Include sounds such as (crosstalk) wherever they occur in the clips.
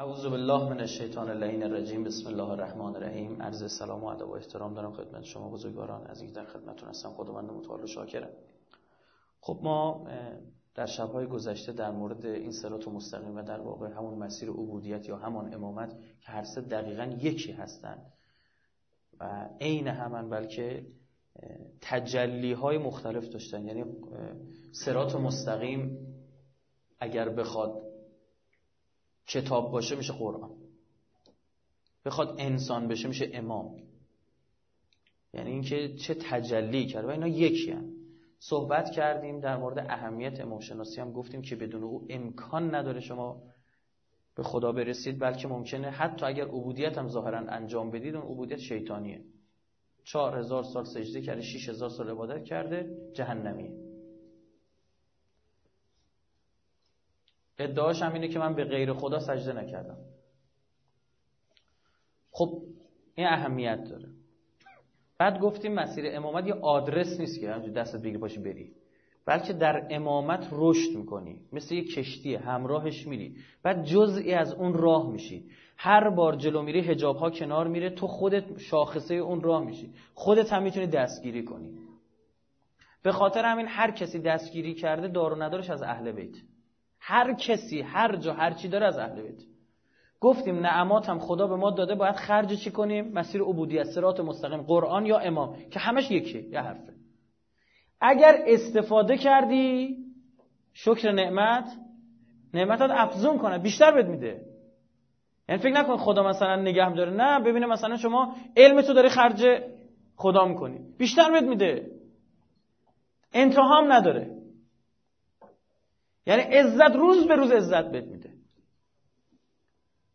اعوذ بالله من الشیطان اللعین الرجیم. بسم الله الرحمن الرحیم. عرض سلام و ادب و احترام دارم خدمت شما بزرگواران از اینکه در خدمتتون هستم. خداوند متعال و شاکرم. خب ما در شبهای گذشته در مورد این صراط مستقیم و در واقع همون مسیر عبودیت یا همون امامت که هر سه دقیقا یکی هستن و عین همن بلکه تجلی های مختلف داشتن. یعنی سرات مستقیم اگر بخواد کتاب باشه میشه قرآن. بخواد انسان بشه میشه امام. یعنی اینکه چه تجلی کرد. و اینا یکی هم. صحبت کردیم در مورد اهمیت امام شناسی هم گفتیم که بدون او امکان نداره شما به خدا برسید بلکه ممکنه حتی اگر عبودیت هم ظاهرا انجام بدید اون عبودیت شیطانیه. چهار هزار سال سجده کرده شیش هزار سال عبادت کرده جهنمیه. ادعاش هم اینه که من به غیر خدا سجده نکردم. خب این اهمیت داره. بعد گفتیم مسیر امامت یه آدرس نیست که دستت بگیر باشی بری. بلکه در امامت رشد می‌کنی. مثل یه کشتی همراهش میری. بعد جزئی از اون راه میشی. هر بار جلو میری هجاب ها کنار میره تو خودت شاخصه اون راه میشی. خودت هم می‌تونی دستگیری کنی. به خاطر همین هر کسی دستگیری کرده دار و ندارش از اهل بیت. هر کسی هر جا هر چی داره از اهل بیت. گفتیم نعمات هم خدا به ما داده باید خرج چی کنیم؟ مسیر عبودیت صراط مستقیم قرآن یا امام که همش یکی یه حرفه. اگر استفاده کردی شکر نعمت نعمتات افزون کنه بیشتر بد میده. یعنی فکر نکن خدا مثلا نگه داره. نه ببینه مثلا شما علم تو داری خرج خدا می‌کنی. بیشتر بد میده. انتهام نداره. یعنی عزت روز به روز عزت بد میده.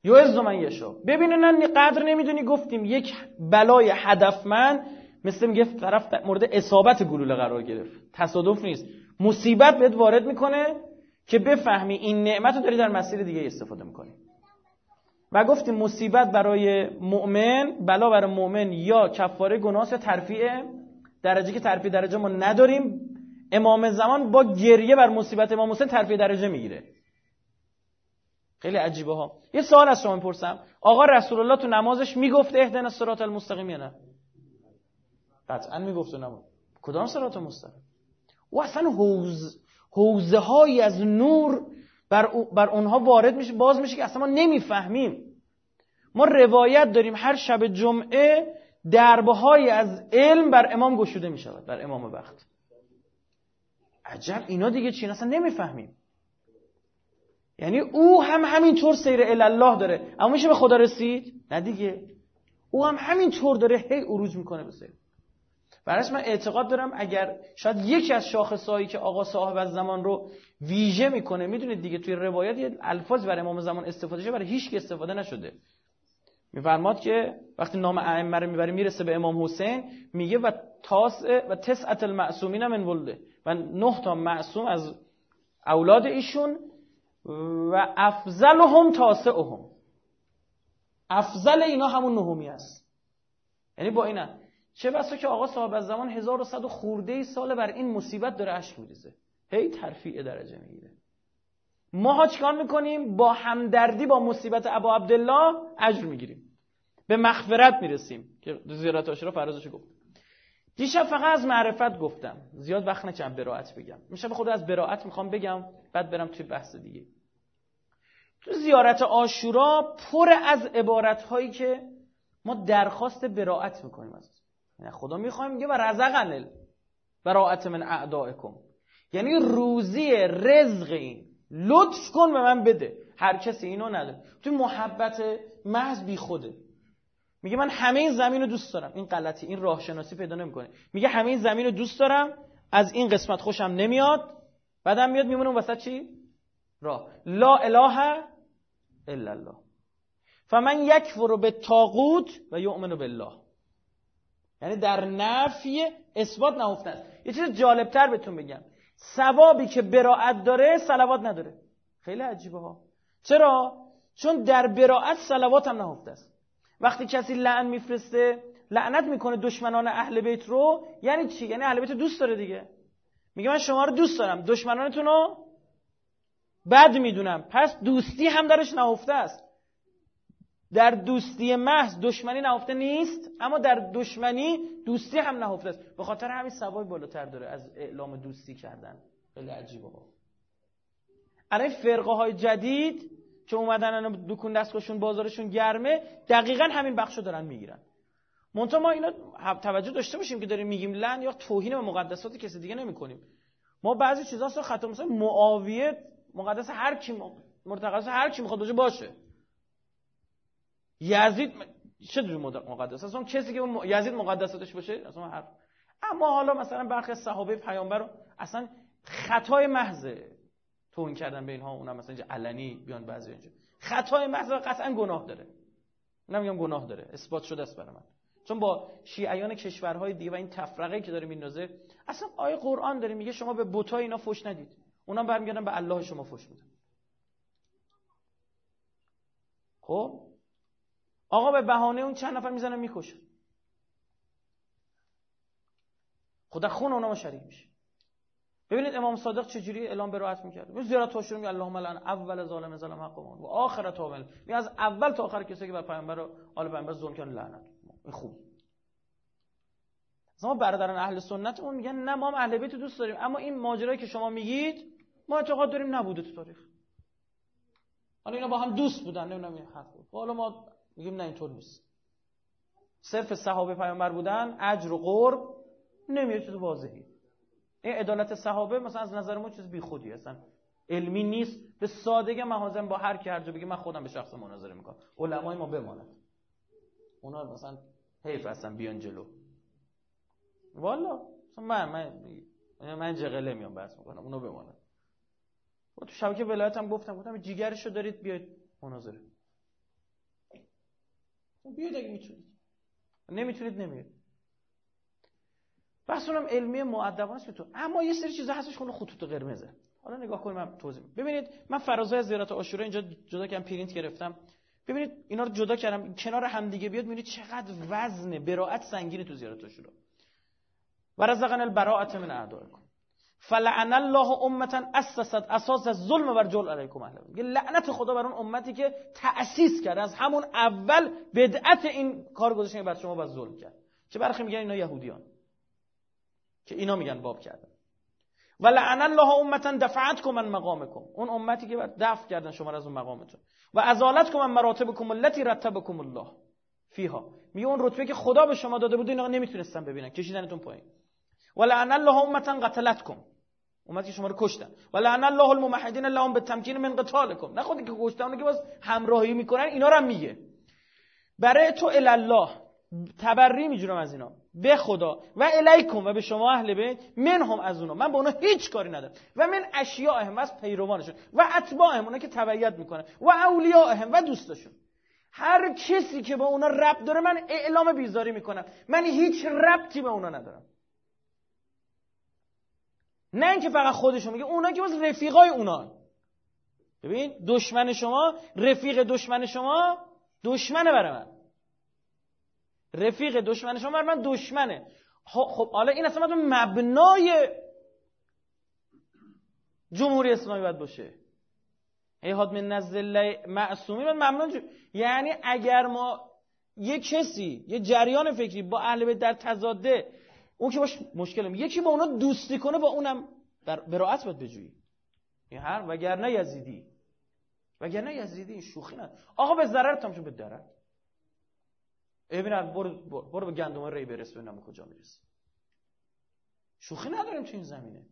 یعز من یشا ببینه نه قدر نمی‌دونی. گفتیم یک بلای هدفمند مثل میگه طرف مورد اصابت گلوله قرار گرفت. تصادف نیست. مصیبت بهت وارد می‌کنه که بفهمی این نعمت رو داری در مسیر دیگه استفاده می‌کنی. و گفتیم مصیبت برای مؤمن بلا برای مؤمن یا کفاره گناه یا ترفیع. درجه که ترفیع درجه ما نداریم. امام زمان با گریه بر مصیبت امام حسین ترفیع درجه می‌گیره. خیلی عجیبه ها. یه سوال از شما می‌پرسم. آقا رسول الله تو نمازش می‌گفته اهدنا الصراط المستقیم یا نه؟ قطعا می‌گفته نماز کدام صراط مستقیم؟ و اصلا حوز حوزه های از نور بر, بر اونها وارد میشه. باز میشه که اصلا ما نمی‌فهمیم. ما روایت داریم هر شب جمعه دربه از علم بر امام گشوده می‌شود بر امام وقت. عجب اینا دیگه چی؟ اصلا نمی‌فهمیم. یعنی او هم همینطور سیر الله داره. اما میشه به خدا رسید؟ نه دیگه. او هم همینطور داره هی عروج می‌کنه به سیر. برایش من اعتقاد دارم اگر شاید یکی از شاخصهایی که آقا صاحب از زمان رو ویژه می‌کنه می‌دونید دیگه توی روایت یه الفاظ برای امام زمان استفاده شده برای هیچ استفاده نشده. میفرماد که وقتی نام ائمه رو می‌بره می‌رسه به امام حسین میگه و تاس و تسعت المعصومین من ولده. و نه تا معصوم از اولاد ایشون و افضلهم تاسعهم. افضل اینا همون نهمی است. یعنی با اینا. چه بسا که آقا صاحب از زمان 1100 خورده سال بر این مصیبت داره اشک میریزه. هی ترفیع درجه می‌گیره. ما ها چیکار می‌کنیم؟ با همدردی با مصیبت ابا عبدالله اجر می‌گیریم. به مغفرت می‌رسیم. که زیارت عاشورا فرازش گفت. دیشب فقط از معرفت گفتم. زیاد وقت نکنم براعت بگم. میشه به خود از براعت می‌خوام بگم بعد برم توی بحث دیگه. تو زیارت آشورا پر از عبارت هایی که ما درخواست براعت می‌کنیم از یعنی خدا می‌خوایم میگه و رزقن براعت من اعدائکم. یعنی روزی رزق این. لطف کن به من بده. هر کسی اینو نداره تو محبت محض بی خوده میگه من همه این زمین رو دوست دارم. این غلطی این راه شناسی پیدا نمی‌کنه. میگه همه این زمین رو دوست دارم از این قسمت خوشم نمیاد بعدم میاد میمونه وسط چی؟ راه. لا اله الا الله. فمن یکفر به تاغوت و یؤمن بالله. یعنی در نفی اثبات نهفته است. یه چیز جالبتر بهتون بگم. ثوابی که براعت داره صلوات نداره. خیلی عجیبه ها. چرا؟ چون در براعت صلوات هم نهفته است. وقتی کسی لعن میفرسته لعنت می‌کنه دشمنان اهل بیت رو. یعنی چی؟ یعنی اهل بیت دوست داره دیگه. میگه من شما رو دوست دارم. دشمنانتون رو بد می‌دونم. پس دوستی هم درش نهفته است. در دوستی محض دشمنی نهفته نیست اما در دشمنی دوستی هم نهفته است. به خاطر همین سوای بالاتر داره از اعلام دوستی کردن. خیلی عجیبه. الان فرقه های جدید که اومدن دکون دستگاهشون بازارشون گرمه دقیقا همین بخشو دارن می‌گیرن. منتها ما اینا توجه داشته باشیم که داریم میگیم لن یا توهین به مقدسات کسی دیگه نمی‌کنیم. ما بعضی چیزا رو خطا مثلا معاویه مقدس هر کی مرتقص هر کی می‌خواد باشه. یزید چه جور مقدس؟ اصلا کسی که یزید مقدساتش باشه اصلا حرف اما حالا مثلا برخی صحابه پیامبر اصلا خطای محضه. توهین کردن به اینها اونم مثلا اینجا علنی بیان بعضی اینجا. خطای محض قطعا گناه داره. نمیگم گناه داره. اثبات شده است برای من. چون با شیعیان کشورهای دیگه و این تفرقه که داره میندازه اصلا آیه قرآن داره میگه شما به بتای اینا فش ندید. اونا برمیگردن به الله شما فش میدن. خب؟ آقا به بهانه اون چند نفر می‌زنن می‌کشن. خدا خون اونا شریک میشه. ببینید امام صادق چجوری اعلام براعت می‌کرد؟ می زیارت تاشون میگه اللهم لعن اول ظالم ظلم حقمان و آخر تابل می از اول تا آخر کسی که بر پیامبر و آل پیامبر ظلم کردن لعنت این خوب. ما برادران اهل سنتمون میگن نه ما هم اهل بیت دوست داریم. اما این ماجرایی که شما میگید ما اعتقاد داریم نبوده تو تاریخ. حالا اینا با هم دوست بودن نمی‌دونم این حرف بود. حالا ما میگیم نه اینطور نیست. صرف صحابه پیامبر بودن اجر و قرب نمیاد چیز واضحی این عدالت صحابه مثلا از نظر ما چیز بیخودی هستن. علمی نیست. به سادگی من با هر کی هر جا بگه من خودم به شخص مناظره می‌کنم. علمای ما بماند اونا مثلا حیف هستن بیان جلو. والا من من من جغله میام بحث می‌کنم. اونو بماند و تو شبکه ولایت هم گفتم گفتم جیگرشو دارید بیاید مناظره. بیاید اگه می‌تونید. نمی‌تونید نمیاد بحث اونم علمی مؤدبانه است تو. اما یه سری چیزا هستش خونه خطوط قرمزه. حالا نگاه کنیم من توضیح ببینید من فرازای زیارت عاشورا اینجا جدا کردم پرینت گرفتم. ببینید اینا رو جدا کردم. کنار هم دیگه بیاد ببینید چقدر وزن براعت سنگینه تو زیارت عاشورا و رزقنا البراءه من اعدائکم. فلعن الله امتا اسست اساس ظلم بر جل علیکم اهل لعنت خدا بر اون امتی که تأسیس کرد. از همون اول بدعت این کار گذاشتن بر شما بر ظلم کرد. چه برخی میگن اینا یهودیان. که اینا میگن باب کردن. و لعن الله امتا دفعتکم من مقامکم. اون امتی که دفع کردن شما از اون مقامتون. و ازالتکم من مراتبکم التي رتبکم الله فیها. میگه اون رتبه که خدا به شما داده بود اینا نمی‌تونستن ببینن. کشیدنتون پایین. و لعن الله امتا قتلتکم. امتی شما رو کشتن. و لعن الله الممحدین لهم بالتمکین من قتالکم. نه خودی که کشتن که باز همراهی می‌کنن اینا رو هم میگه. برای تو الله تبری میجورم از اینا. به خدا. و الیکم و به شما اهل بیت منهم از اونا. من با اونا هیچ کاری ندارم. و من اشیاءهم از پیروانشون. و اتباعهم اونا که تبعیت می‌کنن. و اولیاءهم و دوستاشون. هر کسی که با اونا ربط داره من اعلام بیزاری می‌کنم. من هیچ ربطی به اونا ندارم. نه اینکه فقط خودشون میگه اونا که باز رفیقای اونا. ببین دشمن شما رفیق دشمن شما دشمنه برای من. رفیق دشمن شما من دشمنه. خب حالا این اصلا مبنای جمهوری اسلامی باید باشه. ایهاد من نزل معصومی من ممنون یعنی اگر ما یه کسی یه جریان فکری با اهل بیت در تضاده اون که باش مشکلم یکی با اونا دوستی کنه با اونم در براعت باید بجویی. این هر وگرنه یزیدی. وگرنه یزیدی این شوخی نه آقا به ضرر تامشون به درد. ببینن برو, برو به گندم ری برس ببینم کجا می‌رسی شوخی نداریم تو این زمینه.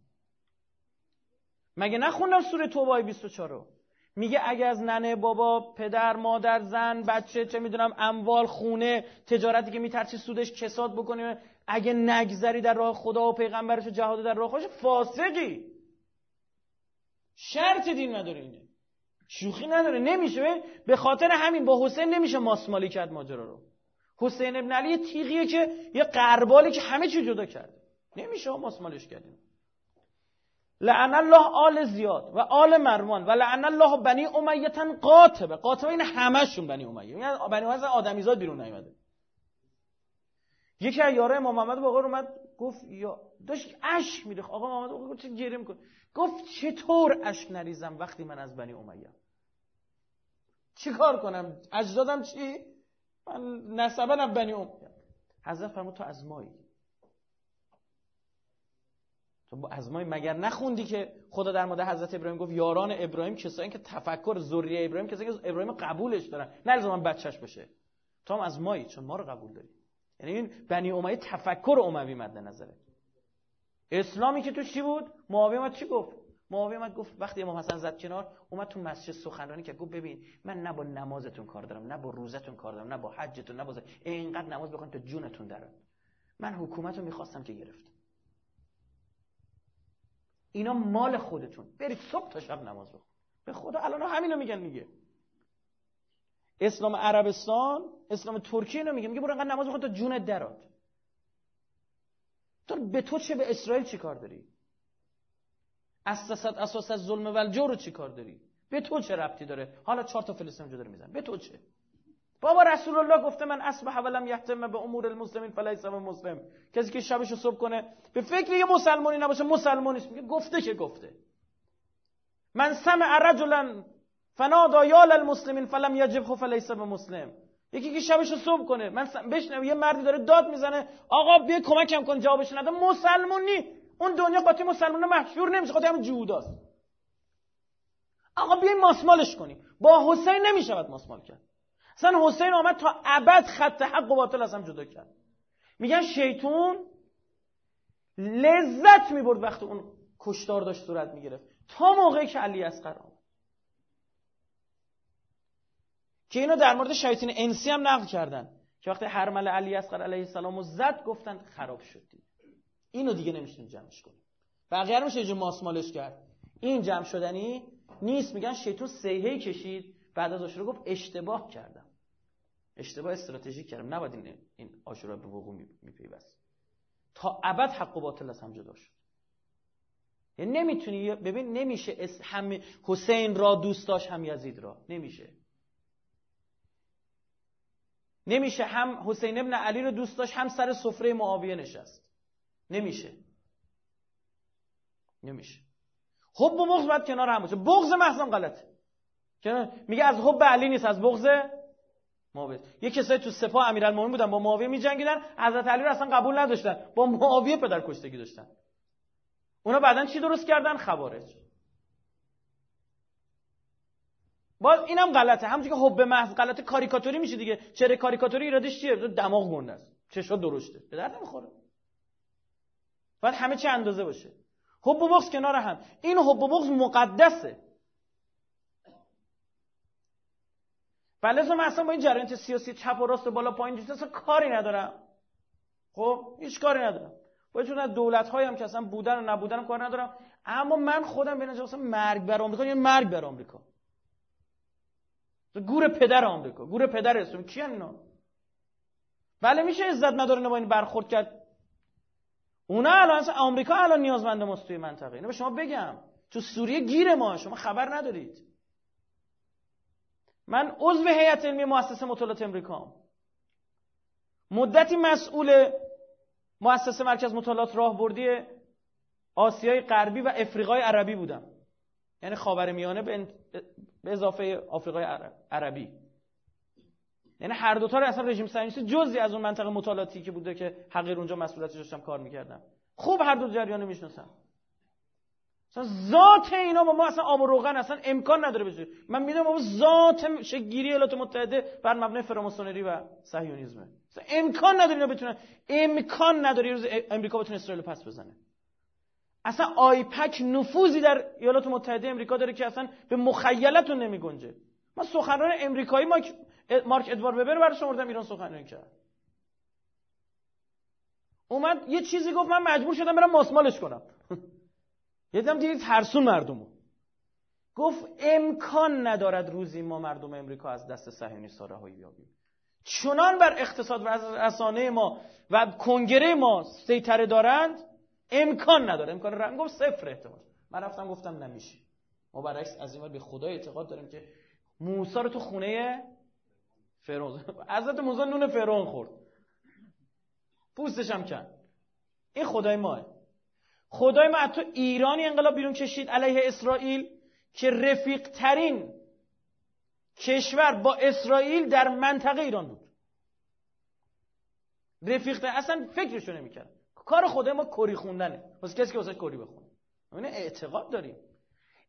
مگه نخوندم سوره توبه 24 رو؟ میگه اگه از ننه بابا پدر مادر زن بچه چه می‌دونم اموال خونه تجارتی که میترسی سودش کساد بکنی اگه نگذری در راه خدا و پیغمبرش و جهاد در راه خودش فاسقی. شرط دین نداره اینه. شوخی نداره. نمیشه. به خاطر همین با حسین نمیشه ماسمالی کرد ماجرا رو. حسین ابن علی تیغیه که یه قربالی که همه چی جدا کرده. نمیشه ماسمالش کردیم. لعن الله آل زیاد و آل مروان و لعن الله بنی امیتن قاطبه. قاطبه این همشون بنی امیه. یعنی بنی امیه آدمیزاد بیرون نیومده. یکی از یاره امام محمد با اومد گفت یا داشت اشک میریخت. آقا محمد گفت چه گریه گفت چطور اشک نریزم وقتی من از بنی امیه چی کار کنم؟ اجدادم چی؟ من نسبنم بنی ام حضرت فرمود تو از مایی. تو از مایی مگر نخوندی که خدا در مورد حضرت ابراهیم گفت یاران ابراهیم کسایی که تفکر ذریه ابراهیم کسایی که ابراهیم قبولش دارن. نه من بچهش باشه تو هم از مایی چون ما رو قبول داری. یعنی این بنی امیه تفکر اموی مد نظره. اسلامی که تو چی بود؟ معاویه چی گفت؟ معاویه اومد گفت وقتی امام حسن زد کنار اومد تو مسجد سخنرانی که گفت ببین من نه با نمازتون کار دارم نه با روزتون کار دارم نه با حجتون نه با اینقدر نماز بخون تا جونتون داره من حکومت رو می‌خواستم که گرفت. اینا مال خودتون. برید صبح تا شب نماز بخون. به خدا الان همینو میگن میگه اسلام عربستان اسلام ترکیه اینو میگه. میگه برو انقدر نماز بخون تا جونت درات تو به تو چه به اسرائیل چی کار داری؟ اساس اساس از ظلم و الجور رو چی کار داری؟ به تو چه ربطی داره؟ حالا چهار تا فلسطین جدا میزن به تو چه؟ بابا رسول الله گفته من اصبح ولم یهتم به امور المسلمین فلیس مسلم. کسی که شبشو صبح کنه به فکر یه مسلمانی نباشه مسلمانی میگه گفته که گفته. من سمع رجلا فنادا یال المسلمین فلم یجب فلیس به مسلم. یکی که شبشو صبح کنه. من بشنم یه مردی داره داد می‌زنه. آقا بیا کمکم کن جوابش نده. مسلمونی اون دنیا قاطی مسلمان محشور نمیشه قاطی هم جوداست. آقا بیایم ماسمالش کنیم. با حسین نمی‌شود ماسمال کرد. اصلا حسین آمد تا ابد خط حق و باطل از هم جدا کرد. میگن شیطون لذت می‌برد وقتی اون کشتار داشت صورت می‌گرفت. تا موقعی که علی اصغر آمد. که اینو در مورد شیاطین انسی هم نقل کردن. که وقتی حرمل علی اصغر علیه السلام زد گفتن خراب شد اینو دیگه نمیشونیم جمعش کنیم. بقیه رو میشه ماسمالش کرد؟ این جمع شدنی نیست میگن شیطون سیهی کشید بعد از آشورا گفت اشتباه کردم. اشتباه استراتژیک کردم. نباید این, این آشورا به وقوع میپیوست. تا ابد حق و باطل از هم جدا شد. یعنی نمی‌تونی ببین نمیشه هم حسین را دوست داشت هم یزید را. نمیشه. نمیشه هم حسین ابن علی رو دوست داشت هم سر سفره معاویه نشست. نمیشه. نمیشه. حب و بغض باید کنار هم باشه. بغض محضم غلطه. میگه از حب علی نیست از بغض معاویه. یه کسایی تو سپاه امیرالمومنین بودن با معاویه میجنگیدن حضرت علی رو اصلا قبول نداشتن. با معاویه پدر کشتگی داشتن. اونا بعدا چی درست کردن؟ خوارج. باز اینم غلطه. همونجوری که حب محض غلطه کاریکاتوری میشه دیگه. چهره کاریکاتوری ایرادش چیه؟ دماغ گنده است. چشا درشته. به درد نمی‌خوره. باید همه چی اندازه باشه. حب و بغض کنار هم. این حب و بغض مقدسه. بله من اصلا با این جریانات سیاسی چپ و راست و بالا پایین جیست اصلا کاری ندارم. خب هیچ کاری ندارم. با چون از دولت هایی هم که اصلا بودن و نبودن کار ندارم. اما من خودم به نظر مرگ بر آمریکا یه مرگ بر آمریکا. گور پدر آمریکا گور پدر اسم. کی اینا؟ بله میشه عزت نداره با این برخورد کرد؟ اونا الان آمریکا الان نیازمند ماست توی منطقه. اینو به شما بگم. تو سوریه گیر ما. شما خبر ندارید. من عضو هیئت علمی مؤسسه مطالعات امریکا مدتی مسئول مؤسسه مرکز مطالعات راهبردی آسیای غربی و افریقای عربی بودم. یعنی خاورمیانه به اضافه آفریقای عربی. یعنی هر دوتا رو اصلا رژیم صهیونیستی جزی از اون منطقه مطالعاتی که بوده که حقیر اونجا مسئولیتش داشتم کار می‌کردم. خوب هر دو جریان می‌شناسم. اصلا ذات اینا ما اصلا آب و روغن اصلا امکان نداره بشه. من می‌دونم بابا ذات شگیری ایالات متحده بر مبنای فراماسونری و صهیونیسمه. امکان نداره اینا بتونن امکان نداره روز امریکا بتونه اسرائیل پس بزنه. اصلا آیپک نفوذی در ایالات متحده امریکا داره که اصلا به مخیلتون نمیگنجه. من سخنران امریکایی مارک, مارک ادوار وبر برای شما ایران سخنرانی کرد. اومد یه چیزی گفت من مجبور شدم برم ماسمالش کنم. (laughs) یه دم دیدید ترسون مردمو. گفت امکان ندارد روزی ما مردم امریکا از دست صهیونیست‌ها رهایی یابیم چنان بر اقتصاد و رسانه ما و کنگره ما سیطره دارند امکان نداره. امکان رنگ گفت صفر احتمال. من رفتم گفتم نمیشه ما برعکس از این به خدای اعتقاد داریم که موسی رو تو خونه فرعون. (laughs) حضرت موسی نون فرعون خورد. پوستش هم کن این خدای ماه. خدای ما تو ایرانی انقلاب بیرون کشید علیه اسرائیل که رفیق ترین کشور با اسرائیل در منطقه ایران بود. رفیقته اصلا فکرشو نمی‌کرد. کار خود ما کری خوندنه. واسه کسی که واسه کری بخونه. اینه اعتقاد داریم.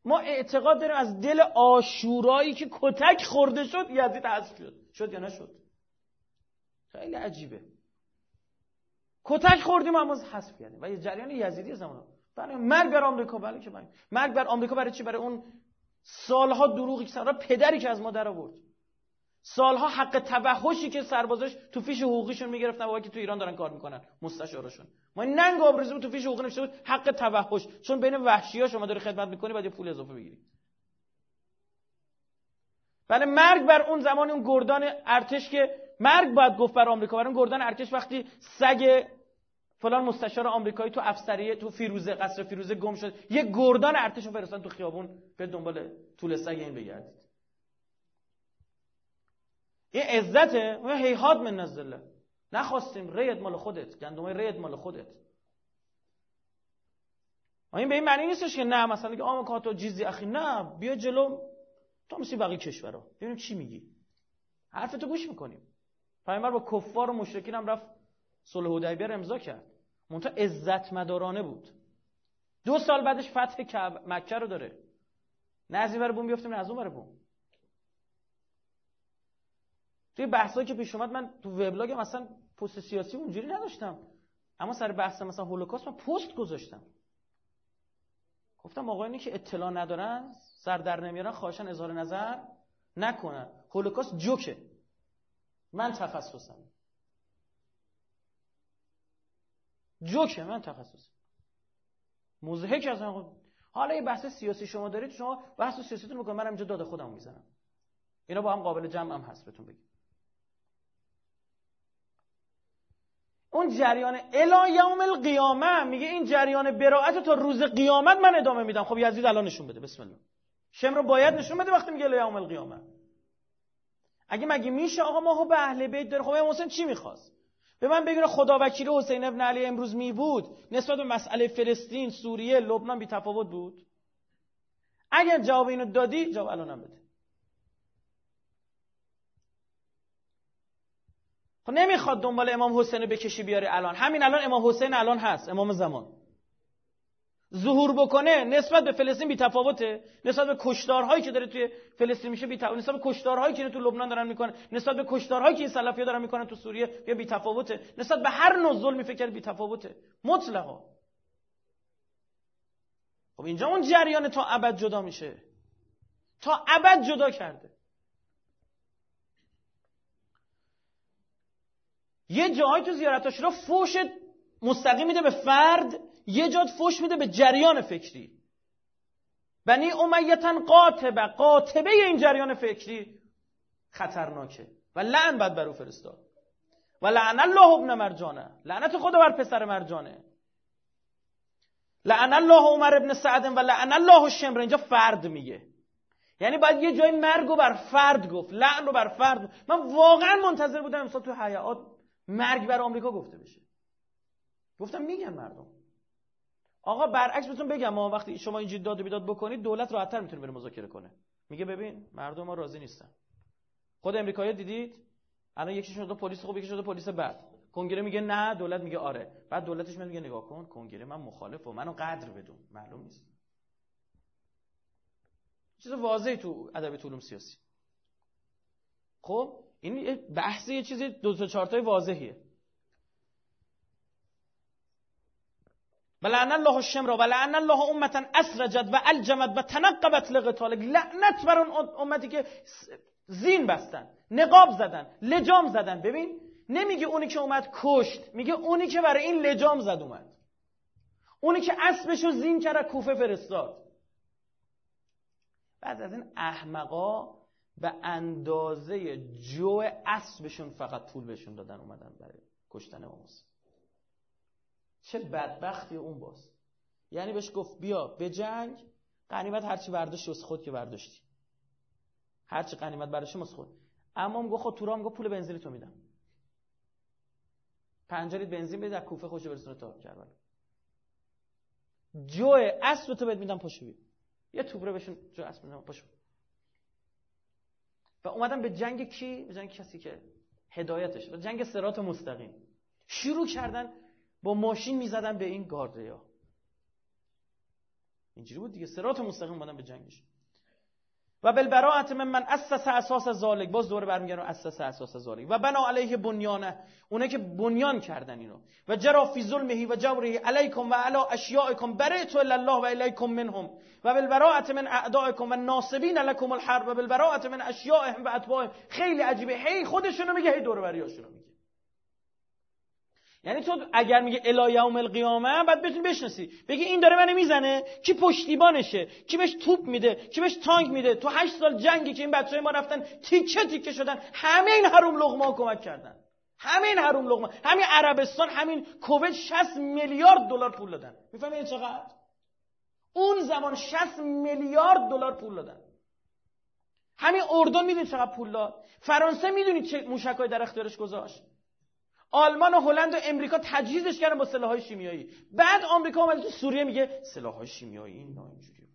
ما اعتقاد داریم از دل آشورایی که کتک خورده شد یزید حذف شد. شد یا نشد؟ خیلی عجیبه. کتک خوردیم اما حذف کردیم. و یه جریان یزیدی زمان. برای مرگ بر آمریکا بله که من مرگ بر آمریکا برای چی؟ برای اون سالها دروغی که پدری که از ما در آورد. سالها حق توحشی که سربازاش تو فیش حقوقیشون می‌گرفتن با که تو ایران دارن کار می‌کنن. مستشارشون. ما ننگ آبروزی تو فیش حقوقی نوشته بود حق توحش چون بین وحشی شما داری خدمت می‌کنی باید یه پول اضافه بگیری بله مرگ بر اون زمان اون گردان ارتش که مرگ باید گفت بر آمریکا. بر اون گردان ارتش وقتی سگ فلان مستشار آمریکایی تو افسریه تو فیروزه قصر فیروزه گم شد یه گردان ارتش رو تو خیابون به دنبال طول سگ این بگردید. این عزته و هیهات من نزله. نخواستیم ریت مال خودت گندمای ریت مال خودت. این به این معنی نیستش که نه مثلا که آمریکا تو چیزی اخی نه بیا جلو. تو مثل بقیه کشورها ببینیم چی میگی. حرفتو گوش می‌کنیم. پیامبر با کفار و مشرکین هم رفت صلح حدیبیه رو امضا کرد. منتها عزت مدارانه بود. دو سال بعدش فتح مکه رو داره. نه از این ور بوم بیافتیم نه از اون ور بوم. توی بحثایی که پیش اومد من تو وبلاگم مثلا پست سیاسی اونجوری نداشتم. اما سر بحث مثلا هولوکاست من پست گذاشتم. گفتم آقایانی که اطلاع ندارن سر در نمیارن خواهشن اظهار نظر نکنن. هولوکاست جوکه. من تخصصم. جوکه من تخصص مزهک از حالا یه بحث سیاسی شما دارید شما بحث سیاسیتون می‌کنم من اینجا داد خودم می‌زنم. اینا با هم قابل جمع هم هست بهتون بگم. اون جریان الا یوم القیامه میگه این جریان براعت تا روز قیامت من ادامه میدم. خب یزید الان نشون بده. بسم الله. شم رو باید نشون بده وقتی میگه یوم القیامه. اگه مگه میشه آقا ما به اهل بیت داره. خب حسین چی می‌خواست؟ به من بگین خدا وکیل حسین ابن علی امروز می بود. نسبت به مسئله فلسطین سوریه لبنان بی تفاوت بود. اگر جواب اینو دادی جواب الانم بده. خب نمی‌خواد دنبال امام حسین بکشی بیاری الان. همین الان امام حسین الان هست امام زمان. ظهور بکنه نسبت به فلسطین بی تفاوته. نسبت به کشتارهایی که داره توی فلسطین میشه بی تفاوته نسبت به کشتارهایی که تو لبنان دارن می‌کنن. نسبت به کشتارهایی که این سلفی‌ها دارن می‌کنن تو سوریه یا بی تفاوته. نسبت به هر نوع ظلمی فکر بی تفاوته. مطلقا. خب اینجا اون جریان تا ابد جدا میشه. تا ابد جدا کرده. یه جایی تو زیارتاش رو فوش مستقیم میده به فرد یه جاد فوش میده به جریان فکری. بنی امیتن قاطبه قاطبه این جریان فکری خطرناکه. و لعن بد بر او فرستاد و لعن الله ابن مرجانه. لعنت خدا بر پسر مرجانه. لعن الله عمر ابن سعد و لعن الله شمر. اینجا فرد میگه. یعنی باید یه جای مرگ رو بر فرد گفت. لعن رو بر فرد. من واقعا منتظر بودم امسال تو حیات مرگ بر آمریکا گفته بشه. گفتم میگن مردم. آقا برعکس بهتون بگم ما وقتی شما اینجوری داد و بیداد بکنید دولت راحت‌تر می‌تونه بره مذاکره کنه. میگه ببین مردم ما راضی نیستن. خود امریکایی دیدید؟ الان یکی شده پلیس خوب یکی شده پلیس بد. کنگره میگه نه دولت میگه آره. بعد دولتش میگه نگاه کن کنگره من مخالف و منو قدر بدون. معلوم نیست. چیز واضحی تو ادب علوم سیاسی. خب؟ این بحث یه چیزی دو تا چهار واضحیه. ولعن الله الشمر ولعن الله امتا اسرجت و الجمت و تنقبت لقتالک لعنت بر اون امتی که زین بستن نقاب زدن لجام زدن. ببین نمیگه اونی که اومد کشت میگه اونی که برای این لجام زد اومد. اونی که اسبشو زین کرد کوفه فرستاد. بعد از این احمقا به اندازه جو اسبشون فقط پول بهشون دادن اومدن برای کشتن امام چه بدبختی اون باز. یعنی بهش گفت بیا به جنگ قنیمت هرچی برداشتی از خود که برداشتی. هرچی قنیمت برداشتی از خود. اما میگه خود تو گفت پول بنزین تو میدم. پنجه بنزین بده در کوفه خوش برسونه تا کربلا. جو اسب تو بهت میدم پاشو بیا. یه توبره بشون جو اسب میدم پاشو. و اومدن به جنگ کی؟ به جنگ کسی که هدایتش و جنگ سرات مستقیم. شروع کردن با ماشین می‌زدن به این گارده ها اینجوری بود دیگه. صراط مستقیم اومدن به جنگش. و بالبراءة ممن اسس اساس ذلک باز دوره برمیگردن اسس اساس ذلک و بنی علیه بنیانه. اونه که بنیان کردن اینو. و جری فی ظلمه و جوره علیکم و علی اشیاعکم. برئت الی الله و الیکم منهم. و بالبراءة من اعدائکم و الناصبین لكم الحرب. و بالبراءة من اشیاعهم و اتباعهم. خیلی عجیبه. هی خودشونو میگه هی دور بریاشونو میگه. یعنی تو اگر میگه الی یوم القیامه بعد بتونی بشناسی. بگی این داره منو می‌زنه. کی پشتیبانشه؟ کی بهش توپ میده؟ کی بهش تانک میده؟ تو هشت سال جنگی که این بچهای ما رفتن تیکه تیکه شدن همه این حروم لقمه کمک کردن. همین حروم لقمه. همین عربستان همین کویت 60 میلیارد دلار پول دادن. می‌فهمی چقدر؟ اون زمان 60 میلیارد دلار پول دادن. همین اردن می‌دونی چقدر پول داد؟ فرانسه می‌دونی چه موشکای در اختیارش گذاشت؟ آلمان و هلند و امریکا تجهیزش کردن با سلاح‌های شیمیایی. بعد آمریکا اومده تو سوریه میگه سلاح‌های شیمیایی اینا اینجوری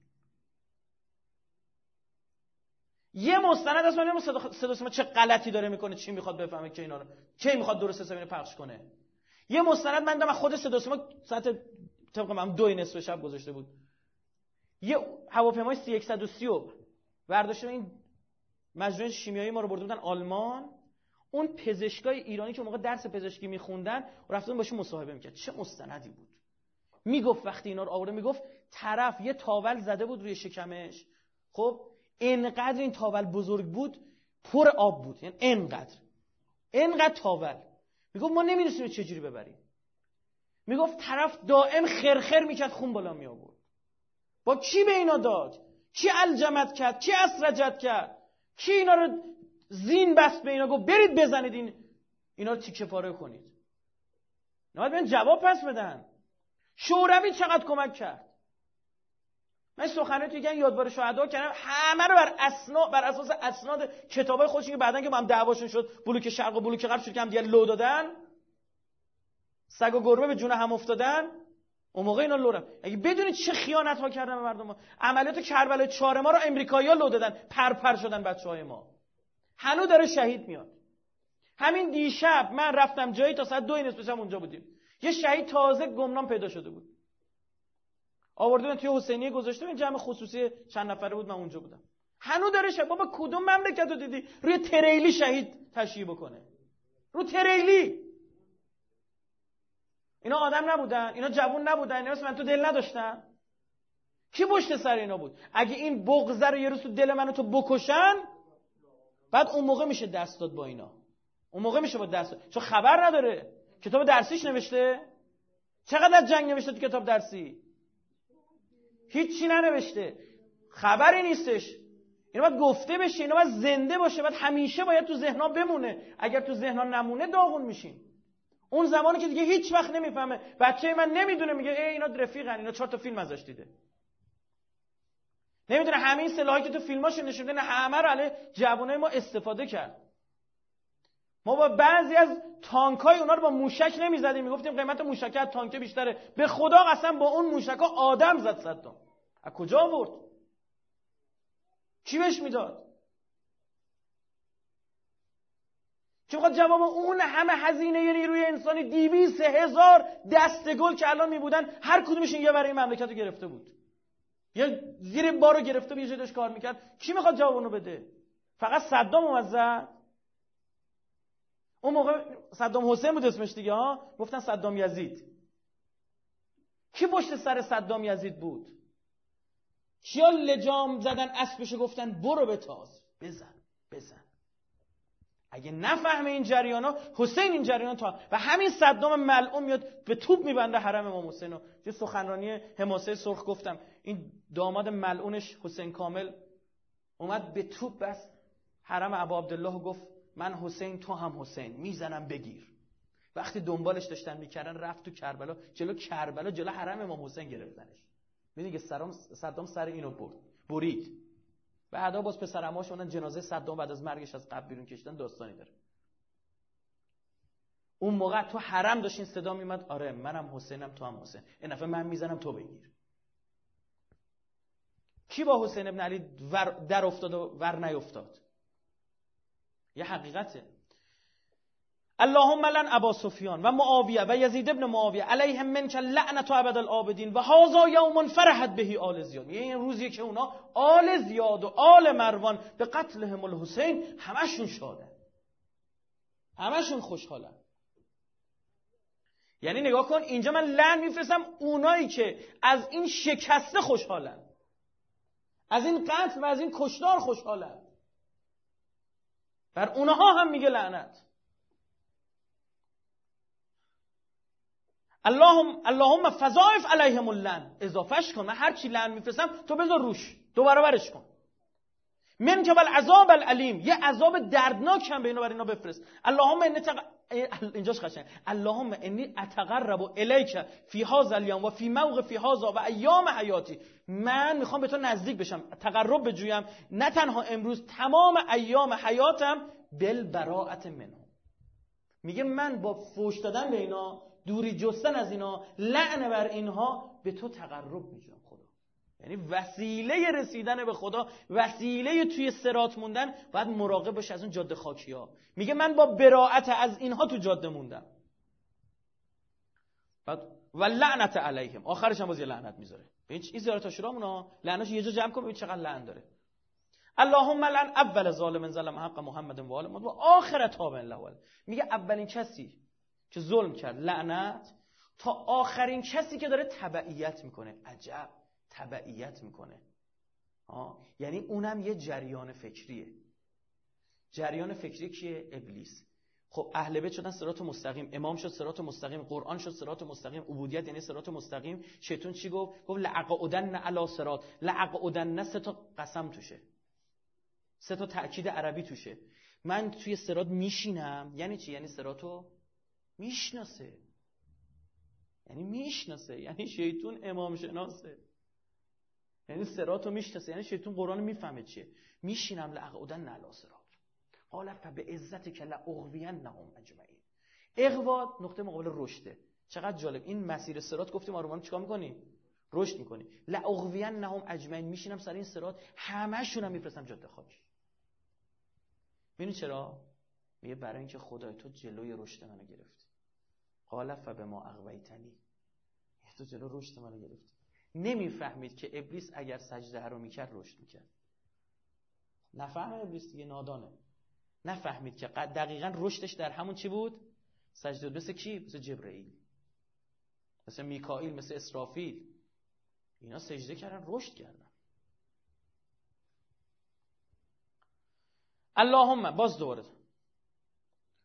یه مستند از من صدا چه غلطی داره می‌کنه چی می‌خواد بفهمه که اینا رو کی می‌خواد درست حسابی پخش کنه. یه مستند من دارم خود صدا سیما ساعت طبق من دو نصف شب گذاشته بود. یه هواپیمای سی 130 برداشته این مجموعه شیمیایی ما رو برده بودن آلمان. اون پزشکای ایرانی که موقع درس پزشکی میخوندن رفتن باشه مصاحبه می‌کرد. چه مستندی بود؟ می‌گفت وقتی اینا رو آورده می‌گفت طرف یه تاول زده بود روی شکمش. خب انقدر این تاول بزرگ بود پر آب بود. یعنی انقدر. انقدر تاول. می‌گفت ما نمی‌دونستیم چجوری ببریم. می‌گفت طرف دائم خرخر می‌کرد خون بالا می آورد با کی به اینا داد؟ کی الجمت کرد؟ کی اسرجت کرد؟ کی اینا رو زین بست به اینا گفت برید بزنید این اینا رو تیکه پاره کنید. نباید بیان جواب پس بدن. شوروی چقدر کمک کرد؟ من سخنه توی گن یادبار شهدا کردم. همه رو بر اسنا بر اساس اسناد کتابای خودشون که بعدن که با هم دعواشون شد بلوک شرق و بلوک غرب شد که هم دیگه لو دادن. سگ و گربه به جون هم افتادن. اون موقع اینا لو اگه بدونید چه خیانت ها کردن به مردم ما. عملیات کربلای چهار ما رو امریکایی‌ها لو دادن. پرپر شدن بچهای ما. هنو داره شهید میاد. همین دیشب من رفتم جایی تا ساعت دو نصف اونجا بودیم. یه شهید تازه گمنام پیدا شده بود. آورده توی حسینیه گذاشته این جمع خصوصی چند نفره بود من اونجا بودم. هنو داره شهید. بابا کدوم مملکت رو دیدی؟ روی تریلی شهید تشییع بکنه. رو تریلی. اینا آدم نبودن اینا جوون نبودن اینا من تو دل نداشتن. کی پشت سر اینا بود؟ اگه این بغضه رو یه روز تو دل منو تو بکشن بعد اون موقع میشه دست داد با اینا. اون موقع میشه با دست داد. چون خبر نداره. کتاب درسیش نوشته. چقدر جنگ نوشته تو کتاب درسی؟ هیچی ننوشته. خبری نیستش. اینا باید گفته بشه اینا باید زنده باشه. باید همیشه باید تو ذهنها بمونه. اگر تو ذهنها نمونه داغون میشین اون زمانی که دیگه هیچ وقت نمی‌فهمه. بچه من نمی‌دونه میگه ای اینا رفیقن اینا چهار تا فیلم ازش دیده. نمی‌دونه همین سلاحی که تو فیلماش نشون میده همه رو علیه جوانای ما استفاده کرد. ما با بعضی از تانکای اونا رو با موشک نمی‌زدیم. می‌گفتیم قیمت موشک از تانک بیشتره. به خدا قسم با اون موشک آدم زد صدام از کجا آورد؟ چی بهش می‌داد؟ چی بخواد جواب اون همه هزینه نیروی انسانی دیویس هزار دستگل که الان میبودن هر کدومش یه برای مملکت رو گرفته بود. یه زیر بارو گرفته به یه داشت کار می‌کرد. کی می‌خواد جواب بده؟ فقط صدام اومد اون موقع صدام حسین بود اسمش دیگه ها گفتن صدام یزید. کی پشت سر صدام یزید بود؟ کیا لجام زدن اسبشو گفتن برو به تاز. بزن بزن. اگه نفهمه این جریان ها حسین این جریان تا و همین صدام ملعون میاد به توپ میبنده حرم امام حسین رو. یه سخنرانی حماسه سرخ گفتم. این داماد ملعونش حسین کامل اومد به توپ بس حرم ابا عبدالله گفت من حسین تو هم حسین می‌زنم بگیر. وقتی دنبالش داشتن می‌کردن رفت تو کربلا جلو کربلا جلو حرم امام حسین گرفتنش. می‌دونی که صدام سر اینو برد. برید. بعدا باز پسرماش اونن جنازه صدام بعد از مرگش از قبل بیرون کشتن داستانی داره. اون موقع تو حرم داشتین صدا میمد آره منم حسینم تو هم حسین. این من می‌زنم تو بگیر. کی با حسین ابن علی در افتاد و ور نیفتاد؟ یه حقیقته. اللهم لن ابا سفیان و معاویه و یزید ابن معاویه علیهم منک لعنت ابد العابدین و هذا یوم فرحت بهی آل زیاد. این روزی که اونا آل زیاد و آل مروان به قتلهم الحسین همشون شاده. همشون خوشحالن. یعنی نگاه کن اینجا من لعن میفرستم اونایی که از این شکسته خوشحالن. از این قتل و از این کشتار خوشحالن بر اونها هم میگه لعنت. اللهم اللهم فضائف علیهم اللعن. اضافهش کن. من هر چی لعن میفرستم تو بذار روش. دو برابرش کن. من که عذاب العلیم. یه عذاب دردناک هم به اینا بر اینا بفرست. اللهم ان تق... اینجاش قشنگ. اللهم انی اتقرب الیک فی هذا اليوم و فی موقع فی هذا و ایام حیاتی. من می‌خوام به تو نزدیک بشم تقرب بجویم نه تنها امروز تمام ایام حیاتم بالبراءت منه میگه من با فوش دادن به اینا دوری جستن از اینا لعن بر اینها به تو تقرب میجویم خدا. یعنی وسیله رسیدن به خدا وسیله توی سرات موندن باید مراقب باشه از اون جاده خاکی ها میگه من با براعت از اینها تو جاده موندم. بعد و لعنت علیهم. آخرش هم باز یه لعنت می‌ذاره. این چیز زیارت اشرامونا لعنتش یه جا جمع کن ببین چقدر لعن داره. اللهم لعن اول ظالم ظلم حق محمد و آل محمد و آخر تاب الله میگه اولین کسی که ظلم کرد لعنت تا آخرین کسی که داره تبعیت می‌کنه. عجب تبعیت می‌کنه. آه. یعنی اونم یه جریان فکریه. جریان فکری کیه؟ ابلیس. خب اهل بیت شدن صراط مستقیم امام شد صراط مستقیم قرآن شد صراط مستقیم عبودیت یعنی صراط مستقیم. شیطان چی گفت؟ گفت لعقعدن علی صراط لعقعدن سه تا قسم توشه. سه تا تاکید عربی توشه. من توی صراط میشینم یعنی چی؟ یعنی صراطو می‌شناسه. یعنی می‌شناسه یعنی شیطون امام شناسه. یعنی سرات رو می‌شناسه یعنی شیطون قرآن می‌فهمه چیه. میشینم لعقودن نلا سرات قال به عزت که لاغوین نهم اجمعین. اغوا نقطه مقابل رشده. چقدر جالب. این مسیر سرات گفتیم آرومان چیکار می‌کنی؟ رشد می‌کنی. لاغوین نهم اجمعین. میشینم سر این سرات همشون هم میفرستم جاده خاکی ببینید چرا؟ میگه برای اینکه خدای تو جلوی رشد منو گرفتی. قال به ما اغویتنی. تو جلو رشد منو گرفتی. نمی‌فهمید که ابلیس اگر سجده رو می‌کرد رشد می‌کرد. نفهم ابلیس دیگه نادانه. نفهمید که دقیقا رشدش در همون چی بود؟ سجده مثل کی؟ مثل جبرئیل. مثل میکائیل مثل اسرافیل. اینا سجده کردن رشد کردن. اللهم باز دوباره.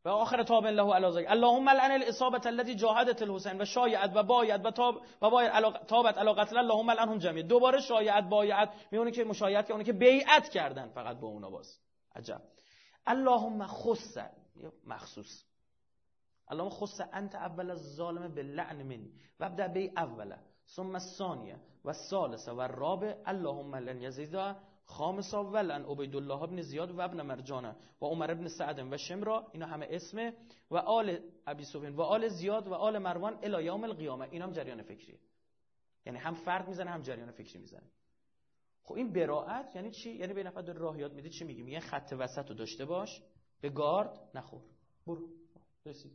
و آخر تاب الله علی ذلك اللهم لعن الاصابه التي جاهدت الحسین. و شایعت و باید و تاب و باید تابت علی قتل. اللهم لعنهم جميع دوباره شایعت بایعت. میونه که مشایعت که اون که بیعت کردن فقط با اونا باز. عجب. اللهم خص مخصوص. اللهم خص انت اول الظالم باللعن منی. و ابدا بی اوله ثم الثانيه و الثالثه و الرابع. اللهم لن يزيد خامسا ولن عبیدالله ابن زیاد و ابن مرجانه و عمر ابن سعد و شمرا. اینا همه اسمه و آل ابی سفیان و آل زیاد و آل مروان الی یوم القیامه. اینا هم جریان فکریه. یعنی هم فرد می‌زنه هم جریان فکری می‌زنه. خب این براعت یعنی چی؟ یعنی به نفر داره راه یاد میده. چی میگی میگه خط وسط رو داشته باش به گارد نخور. برو. رسید.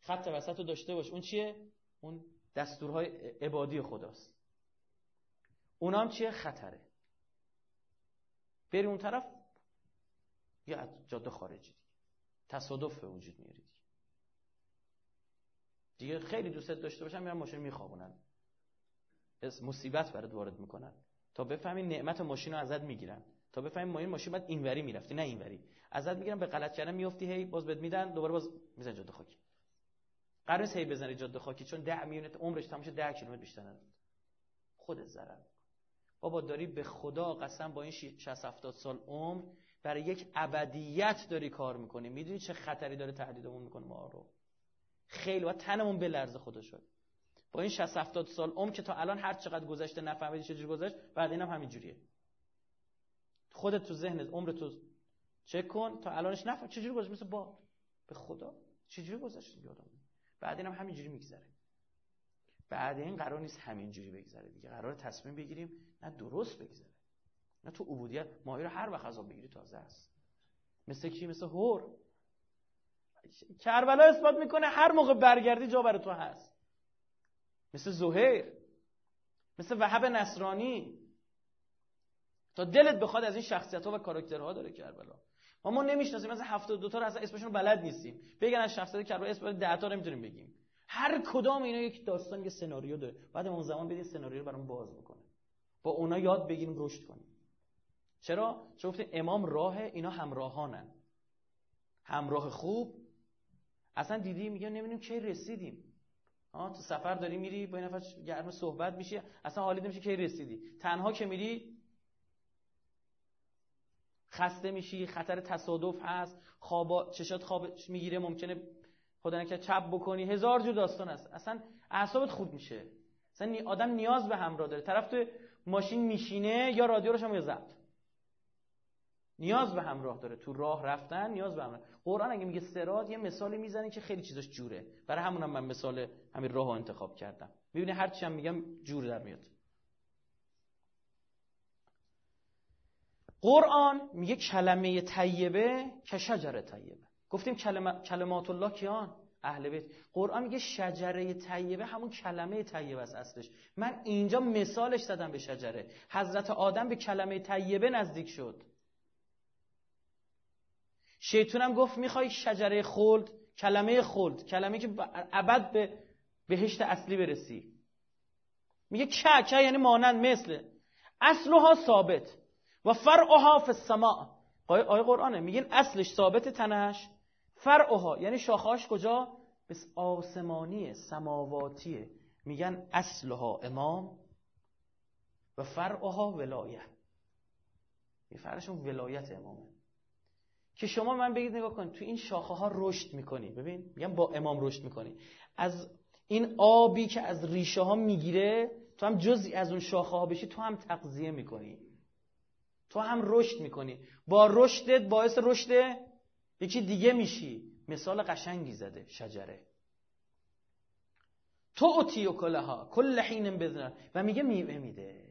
خط وسط رو داشته باش. اون چیه؟ اون دستورهای عبادی خداست. اونام چیه؟ خطره. بری اون طرف یا جاده خارجی تصادف به وجود میاری دیگه. دیگه خیلی دوست داشته باشن میرن ماشین میخوابونن. از مصیبت برات وارد می‌کنن. تا بفهمی نعمت ماشین رو ازت می‌گیرن. تا بفهمی ما این ماشین بعد اینوری می‌رفتی نه اینوری. ازت می‌گیرن به غلط کردن میافتی هی باز بهت میدن دوباره باز میزن جاده خاکی. قرار هی بزنی جاده خاکی چون 10 میلیون عمرش تمام 10 کیلومتر بیشتر نداره. خودت ضرر بابا داری به خدا قسم با این 60 70 سال عمر برای یک ابدیت داری کار می‌کنی. می‌دونی چه خطری داره تهدیدمون می‌کنه ما رو. خیلی و تنمون به لرزه خدا شد با این 60 70 سال عمر که تا الان هر چقدر گذشته نفهمیدی چجوری گذشت بعد اینم همین جوریه خودت تو ذهنت عمر تو چک کن تا الانش نفهم چجوری گذشت؟ مثل با به خدا. چجوری گذشت یادم بعد اینم همینجوری میگذره. بعد این قرار نیست همینجوری بگذره دیگه. قرار تصمیم بگیریم نه درست بگذره نه تو عبودیت ماهی رو هر وقت عذاب بگیری تازه است. مثل کی؟ مثل هور کربلا اثبات می‌کنه هر موقع برگردی جا برای تو هست. مثل زهیر مثل وهب نصرانی. تا دلت بخواد از این شخصیت ها و کاراکترها داره کربلا. ما ما نمی‌شناسیم مثلا 72 تا رو اصلا اسمشون بلد نیستیم. بگن از شخصیت کربلا اسم 10 تا نمی‌تونیم بگیم. هر کدام اینا یک داستان یک سناریو داره. بعد اون زمان بدین سناریو رو برام باز بکنه با اونا یاد بگیریم رشد کنیم. چرا؟ چون گفتیم امام راه اینا همراهانن. همراه خوب. اصلا دیدی؟ میگه نمی‌دونیم کی رسیدیم. آه تو سفر داری میری با این نفر گرم صحبت میشی اصلا حالی نمیشه کی رسیدی. تنها که میری خسته میشی خطر تصادف هست خواب چشات خواب می‌گیره ممکنه خدا نکنه چپ بکنی. هزار جور داستان هست. اصلا اعصابت خود میشه. اصلا آدم نیاز به همراه داره. طرف تو ماشین میشینه یا رادیو هم یا ضبط نیاز به همراه داره. تو راه رفتن نیاز به همراه. قرآن اگه میگه سرات یه مثالی می‌زنه که خیلی چیزاش جوره. برای همونم من مثال همین راه انتخاب کردم. می‌بینی هر چی هم میگم جور در میاد. قرآن میگه کلمه طیبه که شجره طیبه. گفتیم کلمات الله کیان؟ اهل بیت. قرآن میگه شجره طیبه همون کلمه طیبه است اصلش. من اینجا مثالش زدم به شجره. حضرت آدم به کلمه طیبه نزدیک شد. شیطونم گفت می‌خوای شجره خلد کلمه خلد کلمه که ابد به بهشت اصلی برسی. میگه که که یعنی مانند مثل. اصلها ثابت. و فرعها فی السماء. آیه قرآنه. میگن اصلش ثابت تنش. فرعها یعنی شاخهاش کجا؟ بس آسمانیه سماواتیه. میگن اصلها امام. و فرعها ولایه فرشون ولایت امامه. که شما من بگید نگاه کن تو این شاخه ها رشد می‌کنی. ببین میگم با امام رشد می‌کنی. از این آبی که از ریشه ها می‌گیره تو هم جزی از اون شاخه ها بشی تو هم تغذیه می‌کنی. تو هم رشد می‌کنی. با رشدت باعث رشد یکی دیگه میشی. مثال قشنگی زده شجره. تو اوتی و کلها کل حین بزن و میگه میوه میده.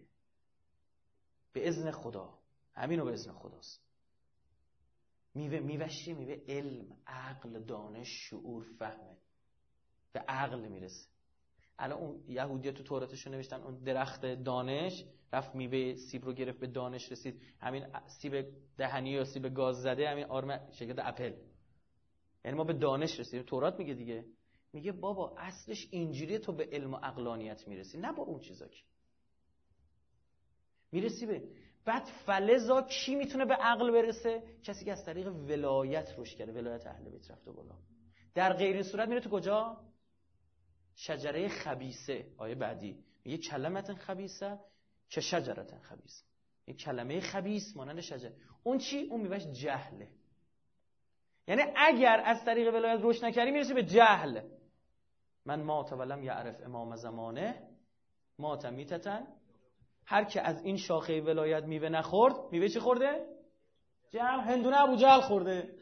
به اذن خدا. همینو به اذن خداست. میوه میوهش میوه علم عقل دانش شعور فهمه. به عقل می‌رسه. الان اون یهودیا تو توراتشون نوشتن اون درخت دانش رفت میوه سیب رو گرفت به دانش رسید. همین سیب دهنی یا سیب گاز زده همین آرم شرکت اپل. یعنی ما به دانش رسیدیم. تورات میگه دیگه. میگه بابا اصلش اینجوری تو به علم و عقلانیت می‌رسی. نه با اون چیزا که. می‌رسی به بعد فلزا کی می‌تونه به عقل برسه؟ کسی که از طریق ولایت روش کرده ولایت اهل بیت رفته بالا. در غیر این صورت میره تو کجا؟ شجره خبیسه آیه بعدی. میگه کلمت خبیسه که شجرت خبیسه یه کلمه خبیس مانند شجره اون چی؟ اون میباش جهله. یعنی اگر از طریق ولایت روش نکردی می‌رسی به جهل. من ما ولم یعرف امام زمانه. ما میتتن. هر که از این شاخه ولایت میوه نخورد میوه چی خورده؟ جهل. هندونه ابو جهل خورده.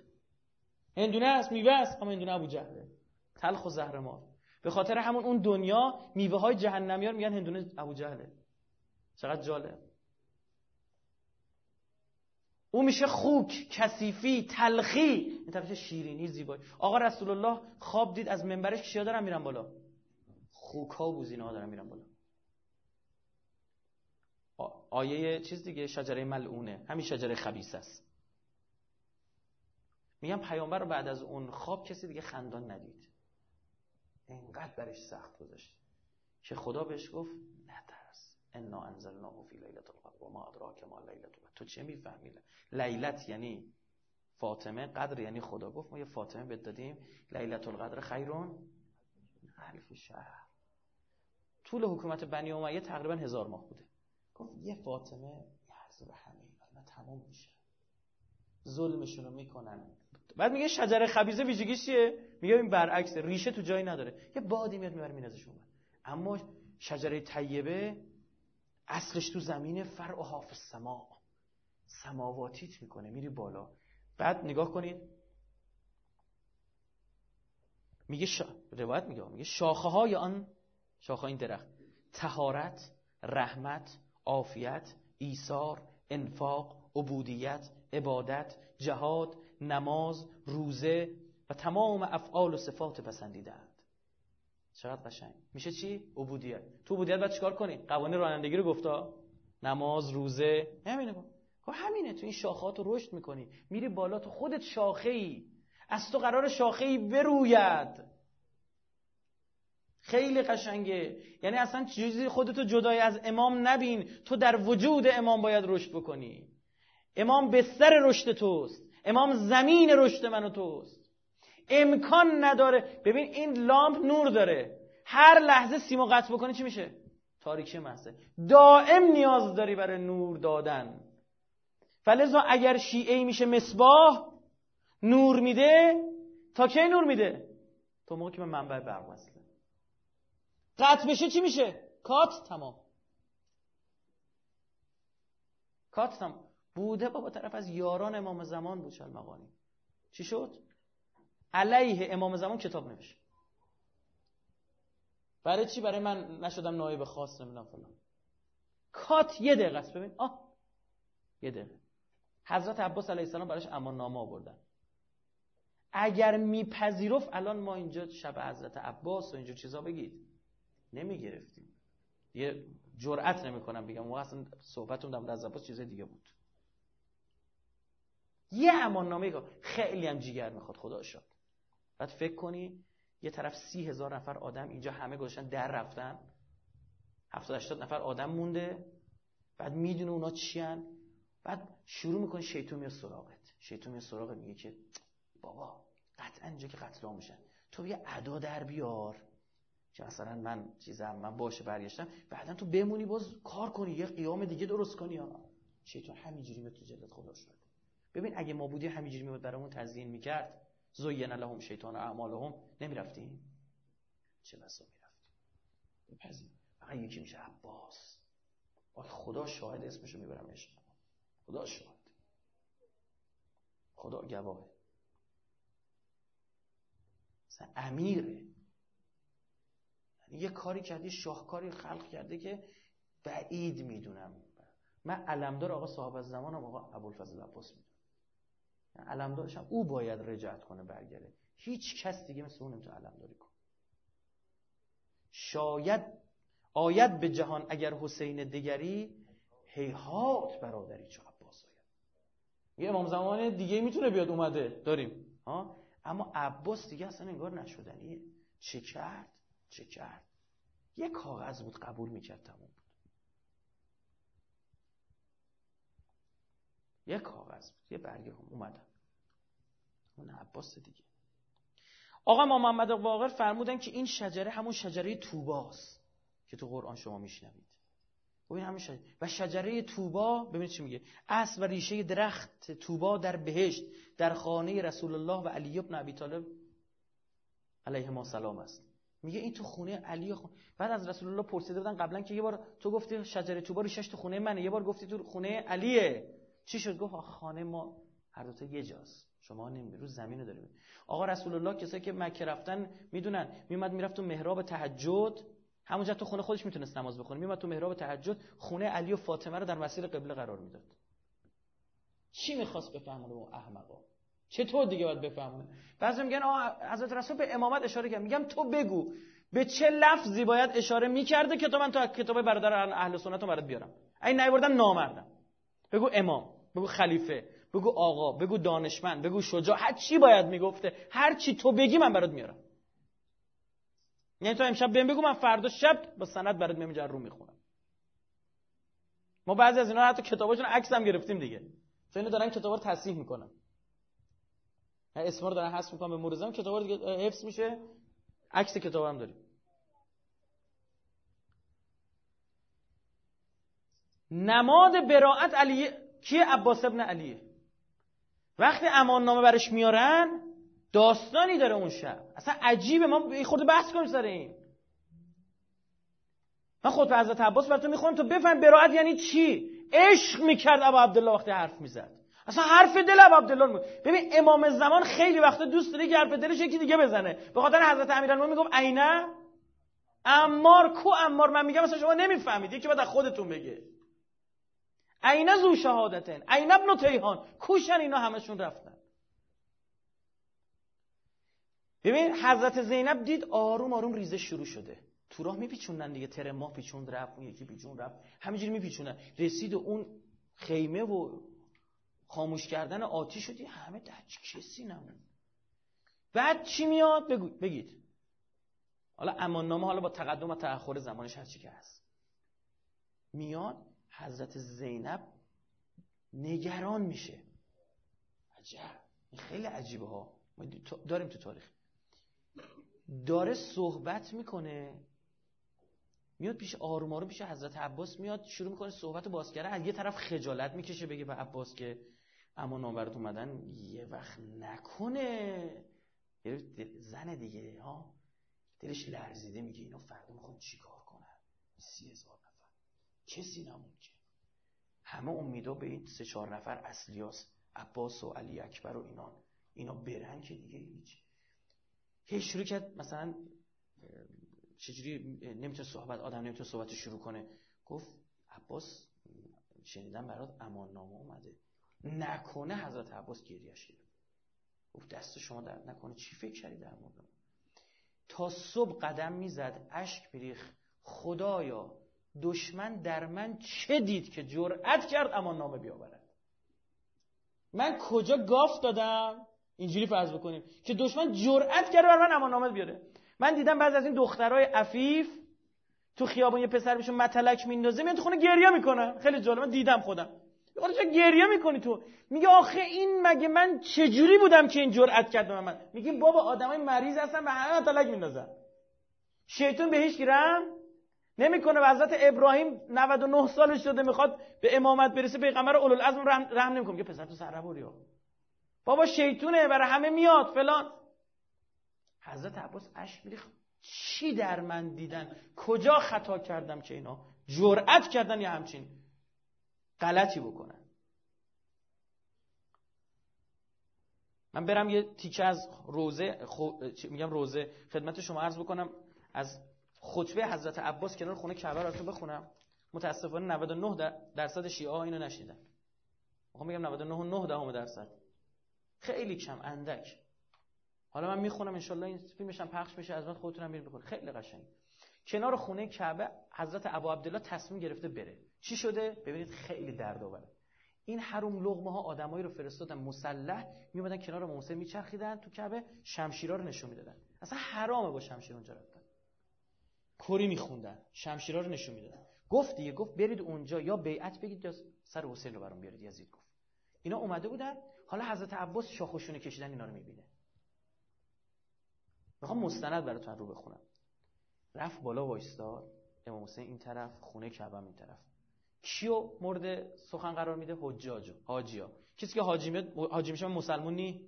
هندونه است میوه است اما هندونه ابو جهله تلخ و زهر ما به خاطر همون اون دنیا میوه های جهنمیان میگن هندونه ابو جهله. چقدر جالب. او میشه خوک کثیفی تلخی. این شیرینی زیبایی. آقا رسول الله خواب دید از منبرش کیا دارن میرن بالا؟ خوک ها و بوزینه ها دارن میرن بالا. آیه چیز دیگه؟ شجره ملعونه. همین شجره خبیث است. میگم پیامبر رو بعد از اون خواب کسی دیگه خندان ندید. اینقدر برش سخت گذاشت که خدا بهش گفت نترس. انا انزلناه فی لیلت القدر و ما ادراک ما لیلت القدر. تو چه می‌فهمی؟ لیلت یعنی فاطمه قدر یعنی خدا. گفت ما یه فاطمه بد دادیم. لیلت القدر خیرون؟ الف شهر. طول حکومت بنی امیه تقریبا هزار ماه بوده. گفت یه فاطمه یه به همه اینا تمام میشه. ظلمشون رو می‌کنن. بعد میگه شجره خبیزه ویژگیش چیه؟ میگه این برعکس ریشه تو جایی نداره. یه بادی میاد می‌بره مینازشون اما شجره طیبه اصلش تو زمین فرع و حافظ سما. سماواتیت می‌کنه میری بالا. بعد نگاه کنید. میگه شا... روایت میگه میگه شاخه های آن شاخه این درخت تهارت رحمت عافیت ایثار انفاق عبودیت عبادت جهاد نماز روزه و تمام افعال و صفات پسندیده اند چقدر قشنگ. میشه چی؟ عبودیت. تو عبودیت باید چیکار کنی؟ قوانین رانندگی رو گفتا. نماز روزه. همینه خب همینه. تو این شاخات رو رشد می‌کنی. میری بالا تو خودت شاخه ای از تو قرار شاخه ای بروید. خیلی قشنگه. یعنی اصلا چیزی خودتو جدای از امام نبین. تو در وجود امام باید رشد بکنی. امام بستر رشد توست. امام زمین رشد من و توست. امکان نداره. ببین این لامپ نور داره. هر لحظه سیمو قطع بکنی چی میشه؟ تاریکی محضه. دائم نیاز داری برای نور دادن. فلزا اگر شیعه میشه مصباح نور میده تا کی نور میده؟ تا موقع که منبع برق وصله. قطع بشه چی میشه؟ کات تمام. کات تمام. بوده بابا طرف از یاران امام زمان بود مقانی چی شد؟ علیه امام زمان کتاب نوشت. برای چی؟ برای من نشدم نایب خاص نمی‌دونم فلان. کات یه دقیقه است. ببین آه. یه دقیقه. حضرت عباس علیه السلام براش امان نامه آوردن. اگر میپذیرفت الان ما اینجا شب حضرت عباس و اینجا چیزا بگید. نمی‌گرفتیم. یه جرأت نمی‌کنم بگم. ما اصلا صحبتون در از عباس چیز دیگه بود. یه امان نامه خیلی هم جیگر می‌خواد خدا شد. بعد فکر کنی یه طرف سی هزار نفر آدم اینجا همه گذاشتن در رفتن. هفتاد هشتاد نفر آدم مونده. بعد می‌دونه اونا چیان. بعد شروع می‌کنه شیطون میاد سراغت. شیطون میاد سراغت میگه که بابا قطعا اینجا که قتل میشن. تو یه ادا در بیار. که مثلا من چیزم من باشه برگشتم بعدا تو بمونی باز کار کنی یه قیام دیگه درست کنی. ها شیطان همینجوری میاد تو جلد خدا شد. ببین اگه ما بودی همینجوری میاد برامون تزیین می‌کرد زین لهم شیطان اعمالهم نمی‌رفتیم. چه بسا می‌رفتیم؟ بپذیر. فقط یکی میشه عباس. وای خدا شاهد اسمشو می‌برم عشق خدا شاهد. خدا گواهه. امیره. یه کاری کرده شاهکاری خلق کرده که بعید می‌دونم. من علمدار آقا صاحب از زمانم آقا ابوالفضل عباس می‌دونم. علمدارش هم او باید رجعت کنه برگره. هیچ کس دیگه مثل اون نمی‌تونه علمداری کنه. شاید آید به جهان اگر حسین دگری هیهات برادری چه عباس آید. یه امام زمان دیگه می‌تونه بیاد اومده داریم. ها؟ اما عباس دیگه اصلا انگار نشدنیه. چه کرد؟ چه کرد؟ یه کاغذ بود قبول می‌کرد تموم بود. یه کاغذ بود یه برگه هم اومدن. اون عباس دیگه. آقا ما محمد واقر فرمودن که این شجره همون شجره توباست که تو قرآن شما میشنوید. ببین همین شجره. و شجره توبا ببینید چی میگه. اصل و ریشه درخت توبا در بهشت در خانه رسول الله و علی ابن ابی طالب علیه ما سلام است. میگه این تو خونه علی خون... بعد از رسول الله پرسیده بودن قبلا که یه بار تو گفتی شجره توبا ریشش تو خونه منه یه بار گفتی تو خونه علیه. چی شد؟ گفت خانه ما هر دو تا یه جاست. شما نمی رو زمین داریم. آقا رسول الله کسایی که مکه رفتن می‌دونن میومد می‌رفت تو محراب تهجد. همونجا تو خونه خودش می‌تونست نماز بخونه. میومد تو محراب تهجد خونه علی و فاطمه رو در مسیر قبله قرار می‌داد. چی می‌خواست بفهمونه اون احمقا؟ چطور دیگه باید بفهمونه؟ بعضی میگن آقا حضرت رسول به امامت اشاره کرد. میگم تو بگو به چه لفظی باید اشاره می‌کرده که تو من تو کتاب برادر اهل سنت رو برات بیارم؟ این نیوردم نامردم. بگو امام بگو خلیفه بگو آقا بگو دانشمند بگو شجاع. هر چی باید می‌گفته هر چی تو بگی من برات میارم. یعنی تو امشب بهم بگو من فردا شب با سند برات میام رو می‌خونم. ما بعضی از اینا حتی کتاباشون عکس هم گرفتیم دیگه. چون دارن کتابا رو تصحیح می‌کنن. اسما رو دارن حذف می‌کنن به مرزم کتابا دیگه حفظ میشه. عکس کتاب هم داریم. نماد براعت علی کیه عباس ابن علیه وقتی امان نامه برش میارن داستانی داره اون شب. اصلا عجیبه ما خود بحث کنیم سر این. من خود حضرت عباس براتون می‌خونم تو بفهم براعت یعنی چی؟ عشق می‌کرد ابا عبدالله وقتی حرف می‌زد. اصلا حرف دل ابا عبدالله بود. ببین امام زمان خیلی وقت دوست داره که حرف دلش یکی دیگه بزنه. به خاطر حضرت امیرالمومنین میگم عینه امار کو امار من میگم مثلا شما نمی‌فهمید. یکی بعد خودتون بگه. عین زو شهادتن. عین ابن تیهان کوشن اینا همشون رفتن. ببین حضرت زینب دید آروم آروم ریزش شروع شده. تو راه میپیچوندن دیگه. تر ماه پیچون رفت اون یکی پیچون رفت. همینجوری میپیچوندن. رسید اون خیمه و خاموش کردن آتیش شدی همه در کسی نمون بعد چی میاد؟ بگو بگید. حالا اماننامه حالا با تقدم و تأخر زمانش هرچی که هست. میاد حضرت زینب نگران میشه. عجب. خیلی عجیبه ها. داریم تو تاریخ. داره صحبت می‌کنه. میاد پیش آروم آروم پیش حضرت عباس میاد شروع می‌کنه صحبت باز کردن از یه طرف خجالت می‌کشه بگه به عباس که اما نامبرت اومدن یه وقت نکنه. زن دیگه ها؟ دلش لرزیده میگه اینا فردا می‌خوان چیکار کنن؟ سی هزار نفر. کسی نمون که. همه امیدا به این سه چهار نفر اصلیاس عباس و علی اکبر و اینا اینا برن که دیگه هیچ. هی شروع کرد مثلا چجوری نمی‌تونه صحبت آدم نمی‌تونه صحبت شروع کنه. گفت عباس شنیدم برات امان نامه اومده. نکنه حضرت عباس گریش گرفت گفت دست شما در نکنه. چی فکر کردی در مورد تا صبح قدم می‌زد اشک بریخ خدایا دشمن در من چه دید که جرأت کرد امان نامه بیاورد؟ من کجا گاف دادم؟ اینجوری فرض بکنیم که دشمن جرأت کرده بر من امان نامه بیاره. من دیدم بعضی از این دخترای عفیف تو خیابون یه پسر بهشون متلک میندازه میاد خونه گریه می‌کنه خیلی جالب من دیدم خودم. میگه چه گریه می‌کنی تو؟ میگه آخه این مگه من چجوری بودم که این جرأت کرد به من؟ میگه بابا آدمای مریض هستن به همه متلک میندازن. شیطان به هیچ گیرم نمی‌کنه حضرت ابراهیم 99 سالش شده می‌خواد به امامت برسه پیغمبر اولوالعزم رحم, رحم نمی‌کنه. میگه پسر تو سر بابا شیطونه برای همه میاد فلان. حضرت عباس اشک میریخت. چی در من دیدن؟ کجا خطا کردم که اینا؟ جرأت کردن یا همچین؟ غلطی بکنن. من برم یه تیکه از روزه میگم روزه خدمت شما عرض بکنم. از خطبه حضرت عباس کنار خونه کعبه رو بخونم. متاسفانه 99 درصد شیعه ها اینو نشنیدن. می‌خوام میگم 99 درصد. خیلی کم اندک. حالا من می‌خونم انشالله این فیلمش هم پخش بشه از من خودتونم بکنید خیلی قشنگ. کنار خونه کعبه حضرت ابو عبدالله تصمیم گرفته بره. چی شده؟ ببینید خیلی دردآوره. این حروم لغمه ها آدمایی رو فرستادن مسلح میومدن کنار موسی میچرخیدن تو کعبه شمشیرا رو نشون می‌دادن. اصلا حرامه با شمشیر اونجا رفتن. کری میخوندن شمشیرا رو نشون می‌دادن. گفت دیگه گفت برید اونجا یا بیعت بگید یا سر حسین رو برام بیارید یزید گفت. اینا اومده بودن حالا حضرت عباس شاخوشونه کشیدن اینا رو می‌بینه. می‌خوام مستند براتون رو بخونم. رفت بالا وایستاد امام حسین این طرف خونه کعبه این طرف. کیو مورد سخن قرار میده؟ حجاجو حاجیا. کسی که حاجی حاجی میشه مسلمون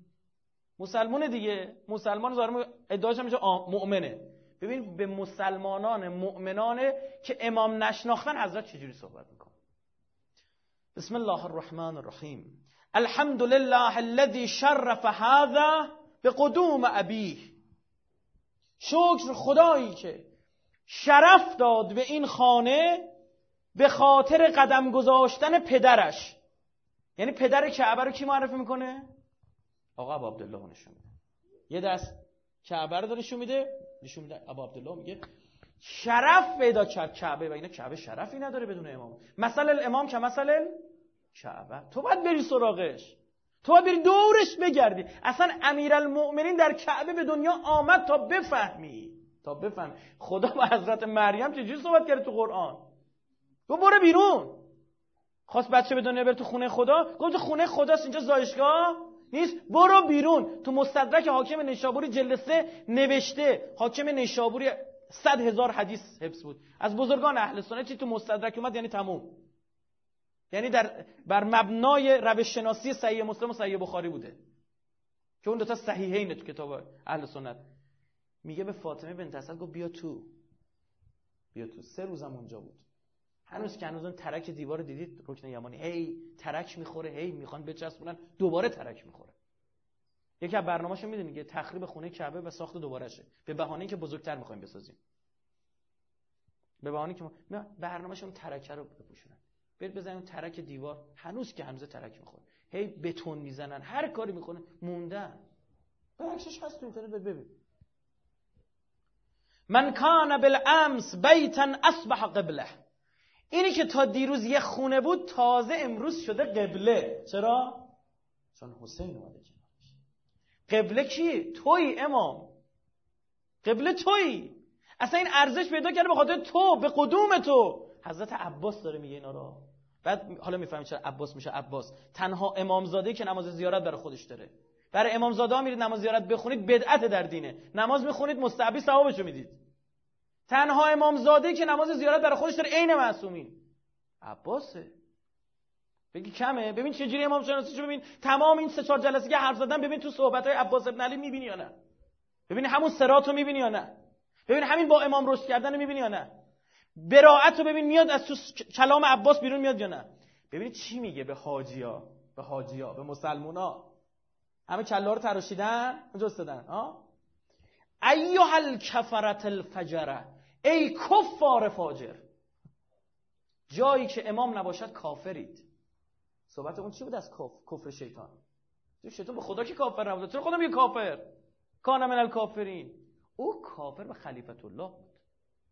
مسلمونه دیگه. مسلمان ظاهر ادعاش میشه مؤمنه. ببین به مسلمانان مؤمنانه که امام نشناختن حضرت چجوری صحبت می‌کنه؟ بسم الله الرحمن الرحیم. الحمد لله الذي شرف هذا به قدوم ابیه. شکر خدایی که شرف داد به این خانه به خاطر قدم گذاشتن پدرش. یعنی پدر کعبه رو کی معرفی می‌کنه؟ آقا ابو عبدالله نشون میده. یه دست کعبه رو نشون میده نشون میده. ابو عبدالله میگه شرف پیدا کرد کعبه و اینا کعبه شرفی نداره بدون امام. مثل الامام که مثل کعبه. تو باید بری سراغش. تو باید بری دورش بگردی. اصلا امیرالمؤمنین در کعبه به دنیا آمد تا بفهمی. تا بفهم خدا با حضرت مریم چجوری صحبت کرده تو قرآن؟ گفت برو بیرون. خواست بچه به دنیا بره تو خونه خدا. گفت خونه خداست اینجا زایشگاه نیست. برو بیرون. تو مستدرک حاکم نشابوری جلسه نوشته. حاکم نشابوری صد هزار حدیث حفظ بود. از بزرگان اهل سنت چی تو مستدرک اومد؟ یعنی تموم. یعنی در بر مبنای روش شناسی صحیح مسلم و صحیح بخاری بوده. که اون دوتا صحیحینه تو کتاب اهل سنت. میگه به فاطمه بنت اسد گفت بیا تو. بیا تو. سه روزم اونجا بود. هنوز که هنوز اون ترک دیوار دیدید رکن یمانی هی ترک می‌خوره هی می‌خوان بچسبونن دوباره ترک می‌خوره. یکی از برنامه‌شو می‌دونی که تخریب خونه کعبه و ساخت دوبارهشه به بهانه که بزرگتر می‌خوایم بسازیم. به بهانه که ما برنامه‌شون ترکه رو بپوشونن. برید بزنید ترک دیوار. هنوز که هنوز ترک می‌خوره. هی بتون می‌زنن. هر کاری می‌کنه موندن. برعکسش هست تو اینترنت. ببین من کان بالامس بیتا اصبح قبله. اینی که تا دیروز یه خونه بود تازه امروز شده قبله. چرا؟ چون حسین اومده کنارش. قبله کی؟ توی امام. قبله توی. اصلا این ارزش پیدا کرده به خاطر تو به قدوم تو. حضرت عباس داره میگه اینا رو. بعد حالا می‌فهمید چرا عباس میشه عباس. تنها امامزاده که نماز زیارت برای خودش داره. برای امامزاده ها میرید نماز زیارت بخونید بدعت در دینه. نماز می‌خونید مستحبی ثوابشو می‌دید. تنها امامزاده که نماز زیارت برای خودش داره عین معصومین. عباسه. بگی کمه. ببین چه جوری امام شناسیشو ببین تمام این سه چهار جلسه که حرف زدن ببین تو صحبت های عباس ابن علی می‌بینی یا نه؟ ببین همون سراتو می‌بینی یا نه؟ ببین همین با امام رشد کردن می‌بینی یا نه؟ براعت رو ببین میاد از تو کلام عباس بیرون میاد یا نه؟ ببینید چی میگه به حاجیا؟ به حاجیا به مسلمونا. همه کلا رو تراشیدن اونجا استادن ها؟ ایها الکفرت الفجره ای کفار فاجر. جایی که امام نباشد کافرید. صحبت اون چی بود از کف... کفر شیطان؟ شیطان به خدا که کافر نبود چرا خدا میگه کافر؟ کان من الکافرین. او کافر به خلیفت الله بود.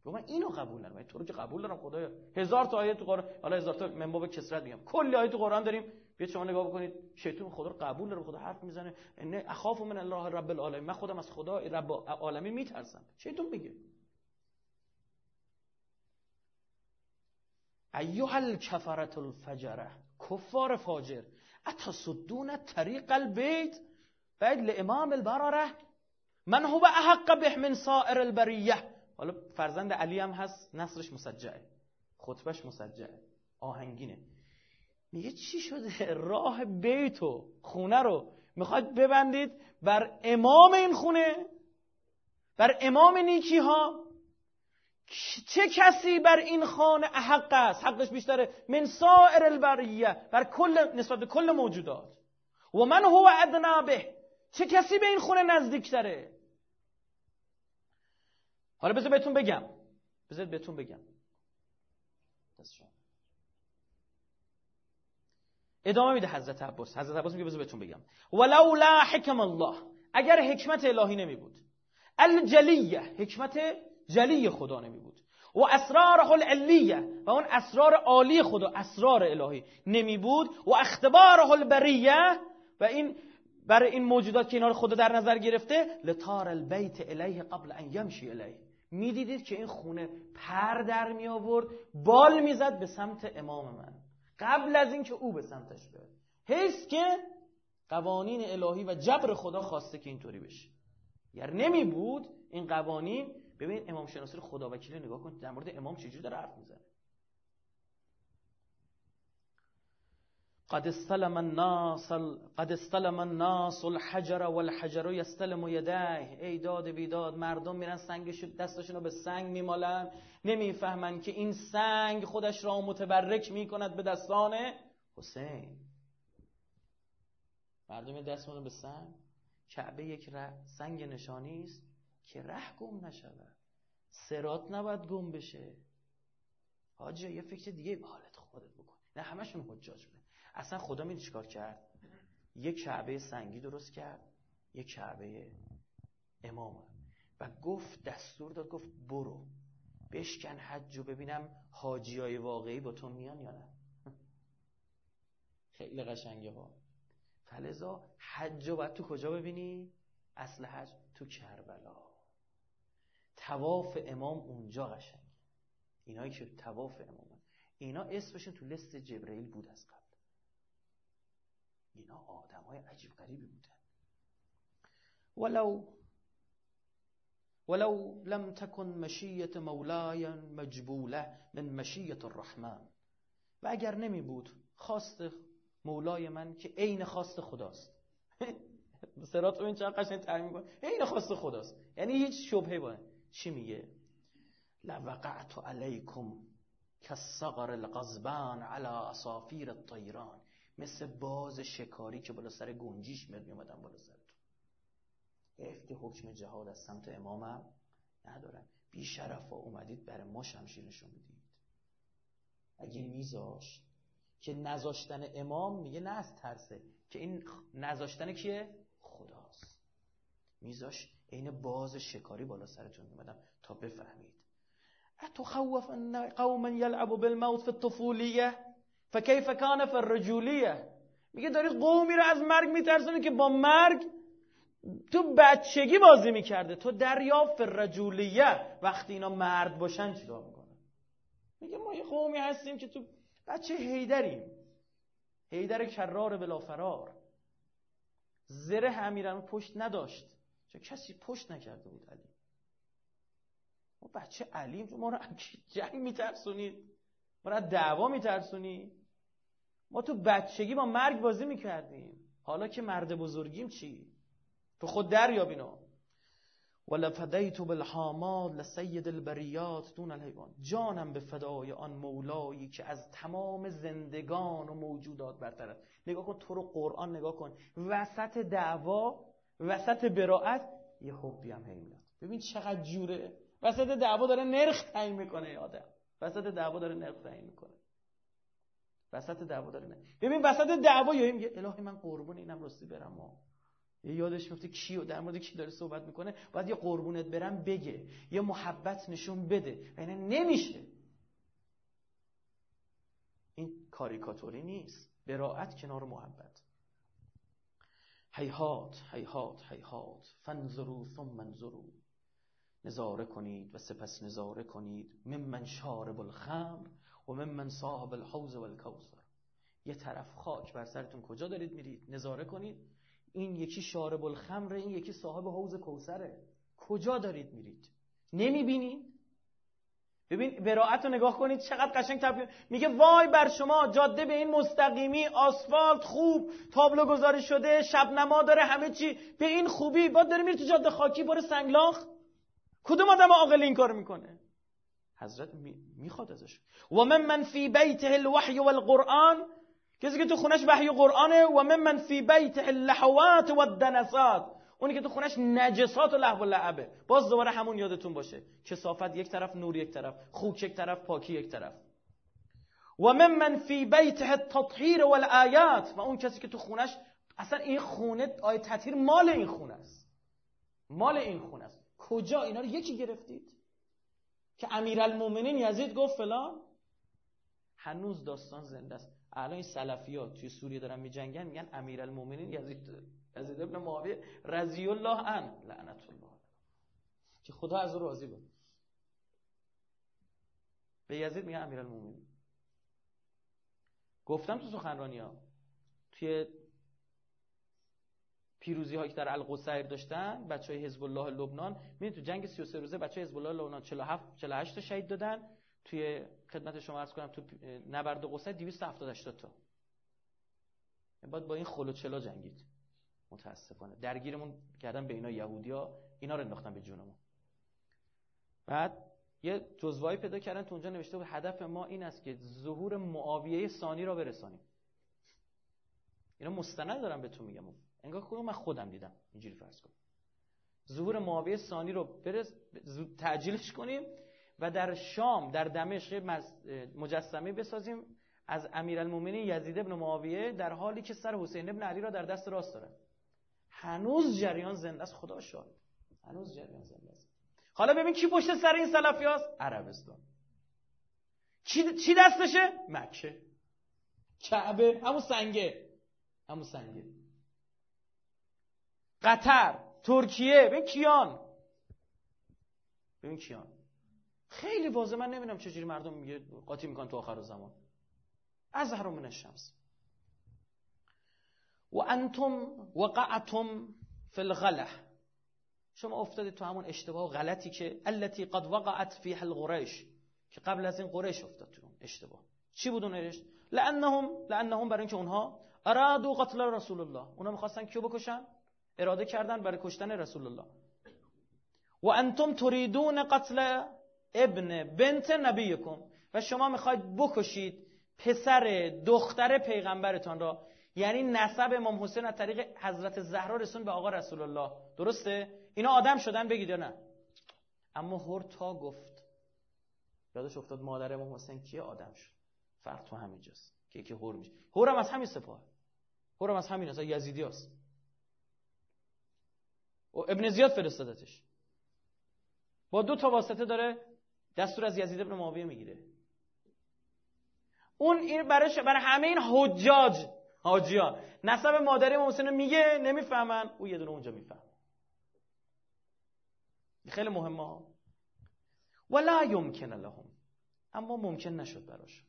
رو من اینو قبول ندارم تو رو که قبول دارم خدایا. هزار تا آیه تو قرآن حالا هزار تا منباب کسرت میگم. کلی آیه تو قرآن داریم. بیاید شما نگاه بکنید. شیطان خدا رو قبول داره خدا حرف می‌زنه. نه اخاف من الله رب العالمین من خودم از خدا رب العالمین میترسم. شیطان میگه. ایها الکفرت الفجره کفار فاجر. اتصدون طریق البیت؟ بعد لامام البرره من هو احق به من سائر البریه؟ حالا فرزند علی هم هست نصرش مسجعه. خطبش مسجعه. آهنگینه. میگه چی شده؟ راه بیتو خونه رو می‌خواد ببندید؟ بر امام این خونه بر امام نیکی ها چه کسی بر این خانه احق است؟ حقش بیشتره من سائر البریه بر کل نسبت به کل موجودات. و من هو ادنا به. چه کسی به این خونه نزدیکتره حالا بذار بهتون بگم. بذار بهتون بگم. ادامه میده حضرت عباس. حضرت عباس میگه بذار بهتون بگم. ولولا حکم الله. اگر حکمت الهی نمی بود الجلیه حکمت جلی خدا نمی بود و اسراره العلیه و اون اسرار عالی خدا اسرار الهی نمی بود و اختباره البریه و این برای این موجودات که اینا رو خدا در نظر گرفته لطار البیت الیه قبل ان یمشی الیه. می‌دیدید که این خونه پر در می آورد بال می‌زد به سمت امام من. قبل از اینکه او به سمتش بیاد حس که قوانین الهی و جبر خدا خواسته که اینطوری بشه. اگر نمی بود این قوانین ببین امام شناسی خدا وکیل نگاه کن در مورد امام چجوری داره حرف می‌زنه. قد استلم الناس قد استلم الناس الحجر والحجر يستلم يديه ای داد بیداد مردم میرن سنگش دستشون رو به سنگ میمالن. نمی‌فهمن که این سنگ خودش را متبرک می‌کند به دستان حسین. مردم دستمون به سنگ. کعبه یک سنگ نشانی است. که ره گم نشود. سرات نباید گم بشه. حاجی یه فکر دیگه حالت خودت بکن. نه همشون حجاج بودن اصلا خدا میدی چیکار کرد. یه کعبه سنگی درست کرد یه کعبه امام و گفت دستور داد گفت برو. بشکن حج و ببینم حاجی های واقعی با تو میان یا نه. (laughs) خیلی قشنگه ها. فلزا حج باید تو کجا ببینی؟ اصل حج تو کربلا. تواف امام اونجا قشنگ اینایی که تواف امام اینا اسمشون تو لست جبرئیل بود از قبل. اینا آدم های عجیب غریبی بودن. ولو ولو لم تكن مشیت مولای مجبوله من مشیت الرحمن. و اگر نمی بود خواست مولای من که عین خواست خداست. (laughs) سرات این چقدر قشنگ تعمین کنه عین خواست خداست. یعنی هیچ شبهه باید چی میگه؟ لوقعت علیکم کالصغر القضبان على اصافیر الطیران. مثل باز شکاری که بالا سر گنجیش میاد میومدن بالا سرتون افت حکم جهاد از سمت امامم ندارن. بی شرف اومدید برای ما شمشیر نشون بدید. اگه میذاشت که نذاشتن امام میگه نه از ترسه که این نذاشتن کیه؟ خداست. میذاش عین باز شکاری بالا سرتون میمدم تا بفهمید. اتخوف ان قوما يلعب بالموت في الطفولیه؟ فكيف كان في الرجولیه؟ میگه داری قومی رو از مرگ میترسونی که با مرگ تو بچگی بازی می‌کرده. تو دریافت رجولیه وقتی اینا مرد باشن چیکار می‌کنن؟ میگه ما یه قومی هستیم که تو بچه هیدریم هیدر کرار بلا فرار زره امیران پشت نداشت. چه کسی پشت نکرده بود علی. ما بچه علی ما رو جنگ میترسونید؟ ما رو دعوا میترسونی ما تو بچگی با مرگ بازی می‌کردیم. حالا که مرد بزرگیم چی؟ تو خود دریاب اینا ولفدیت بالحاماد لسید البریات دون الحیوان جانم به فدای آن مولایی که از تمام زندگان و موجودات برتر است. نگاه کن تو رو قرآن نگاه کن. وسط دعوا وسط براعت یه حبی هم میاد. ببین چقدر جوره. وسط دعوا داره نرخ تعیین می‌کنه آدم. وسط دعوا داره نرخ تعیین می‌کنه. وسط دعوا داره نه ببین وسط دعوا یا میگه الهی من قربون اینم راستی برم ها. یه یادش میفته کیو در مورد کی داره صحبت می‌کنه. باید یه قربونت برم بگه. یه محبت نشون بده. یعنی نمیشه. این کاریکاتوری نیست. براعت کنار محبت. هیهات هیهات هیهات. فنظرو ثم منظرو نظاره کنید و سپس نظاره کنید. ممن شارب الخمر و ممن صاحب الحوز و الكوثر یه طرف خاک بر سرتون کجا دارید میرید؟ نظاره کنید. این یکی شارب الخمر این یکی صاحب حوز کوثره. کجا دارید میرید؟ نمی‌بینید؟ ببین براعت رو نگاه کنید چقدر قشنگ تبیین میگه وای بر شما جاده به این مستقیمی آسفالت خوب تابلو گذاری شده شب نما داره همه چی. به این خوبی با داره میره تو جاده خاکی باره سنگلاخ. کدوم آدم عاقل این کار می‌کنه؟ حضرت می‌خواد ازش. و من من فی بیته الوحی والقرآن. کسی که تو خونش وحی و قرآنه و من من فی بیته اللحوات و الدنسات اونی که تو خونش نجسات و لحو و لعبه باز دوباره همون یادتون باشه. کسافت یک طرف نور یک طرف. خوک یک طرف پاکی یک طرف. و من من فی بیته التطهیر والآیات. و اون کسی که تو خونش اصلا این خونه آیه تطهیر مال این خونه است. مال این خونه است. کجا؟ اینا رو یکی گرفتید. که امیرالمومنین یزید گفت فلان. هنوز داستان زنده است. الان این سلفیات توی سوریه دارن میجنگن میگن امیرالمومنین یزید. یزید ابن معاویه رضی الله عنه لعنت الله که خدا از او راضی بود. به یزید میگن امیرالمومنین. گفتم تو سخنرانی ها توی پیروزی هایی که در القصیر داشتن بچه های حزب الله لبنان می‌دونید تو جنگ 33 روزه بچه حزب الله لبنان 47 48 تا شهید دادن. توی خدمت شما عرض کنم تو نبرد قصیر 270 80 تا. بعد با این خلو چلا جنگید. متاسفانه. درگیرمون کردن به اینا یهودیا اینا رو انداختن به جون ما بعد یه جزوایی پیدا کردن تو اونجا نوشته بود هدف ما این است که ظهور معاویه ثانی را برسانیم. اینا مستند دارم بهتون میگم. انگار که من خودم دیدم. اینجوری فرض کن. ظهور معاویه ثانی رو برس تعجیلش کنیم و در شام در دمشق مجسمه بسازیم. از امیرالمومنین یزید ابن معاویه در حالی که سر حسین ابن علی را در دست راست داره هنوز جریان زنده است. خدا شاهد هنوز جریان زنده است. حالا ببین کی پشت سر این سلفی هست عربستان. چی دستشه؟ مکه. کعبه. همون سنگه. همون سنگه. قطر. ترکیه. ببین کیان. ببین کیان. خیلی واضح. من نمی‌دونم چجوری مردم میگه قاطی می‌کنن تو آخر زمان. از من الشمس و انتم وقعتم فی الغلح شما افتادید تو همون اشتباه و غلطی که التي قد وقعت فیها القریش که قبل از این قریش افتاد تو اشتباه. چی بود اون لانهم لانهم برای اینکه اونها ارادوا قتل رسول الله. اونا می‌خواستن کیو بکشن؟ اراده کردن برای کشتن رسول الله. و انتم تريدون قتل ابن بنت نبیکم. و شما می‌خواید بکشید پسر دختر پیغمبرتان را. یعنی نسب امام حسین از طریق حضرت زهرا رسون به آقا رسول الله. درسته؟ اینا آدم شدن بگید یا نه؟ اما هر تا گفت. یادش افتاد مادر امام حسین کیه آدم شد؟ فرق تو همینجاست که که هور میشه. هورم از همین سپاه. هورم از همین از یزیدی هست. و ابن زیاد فرستادتش. با دو تا واسطه داره دستور از یزید ابن معاویه می‌گیره. اون این برای, برای همه این حجاج حاجیان نسب مادری امام میگه نمی‌فهمن. او یه دونه اونجا میفهم. خیلی مهمه. ولا یمکن لهم. اما ممکن نشد براش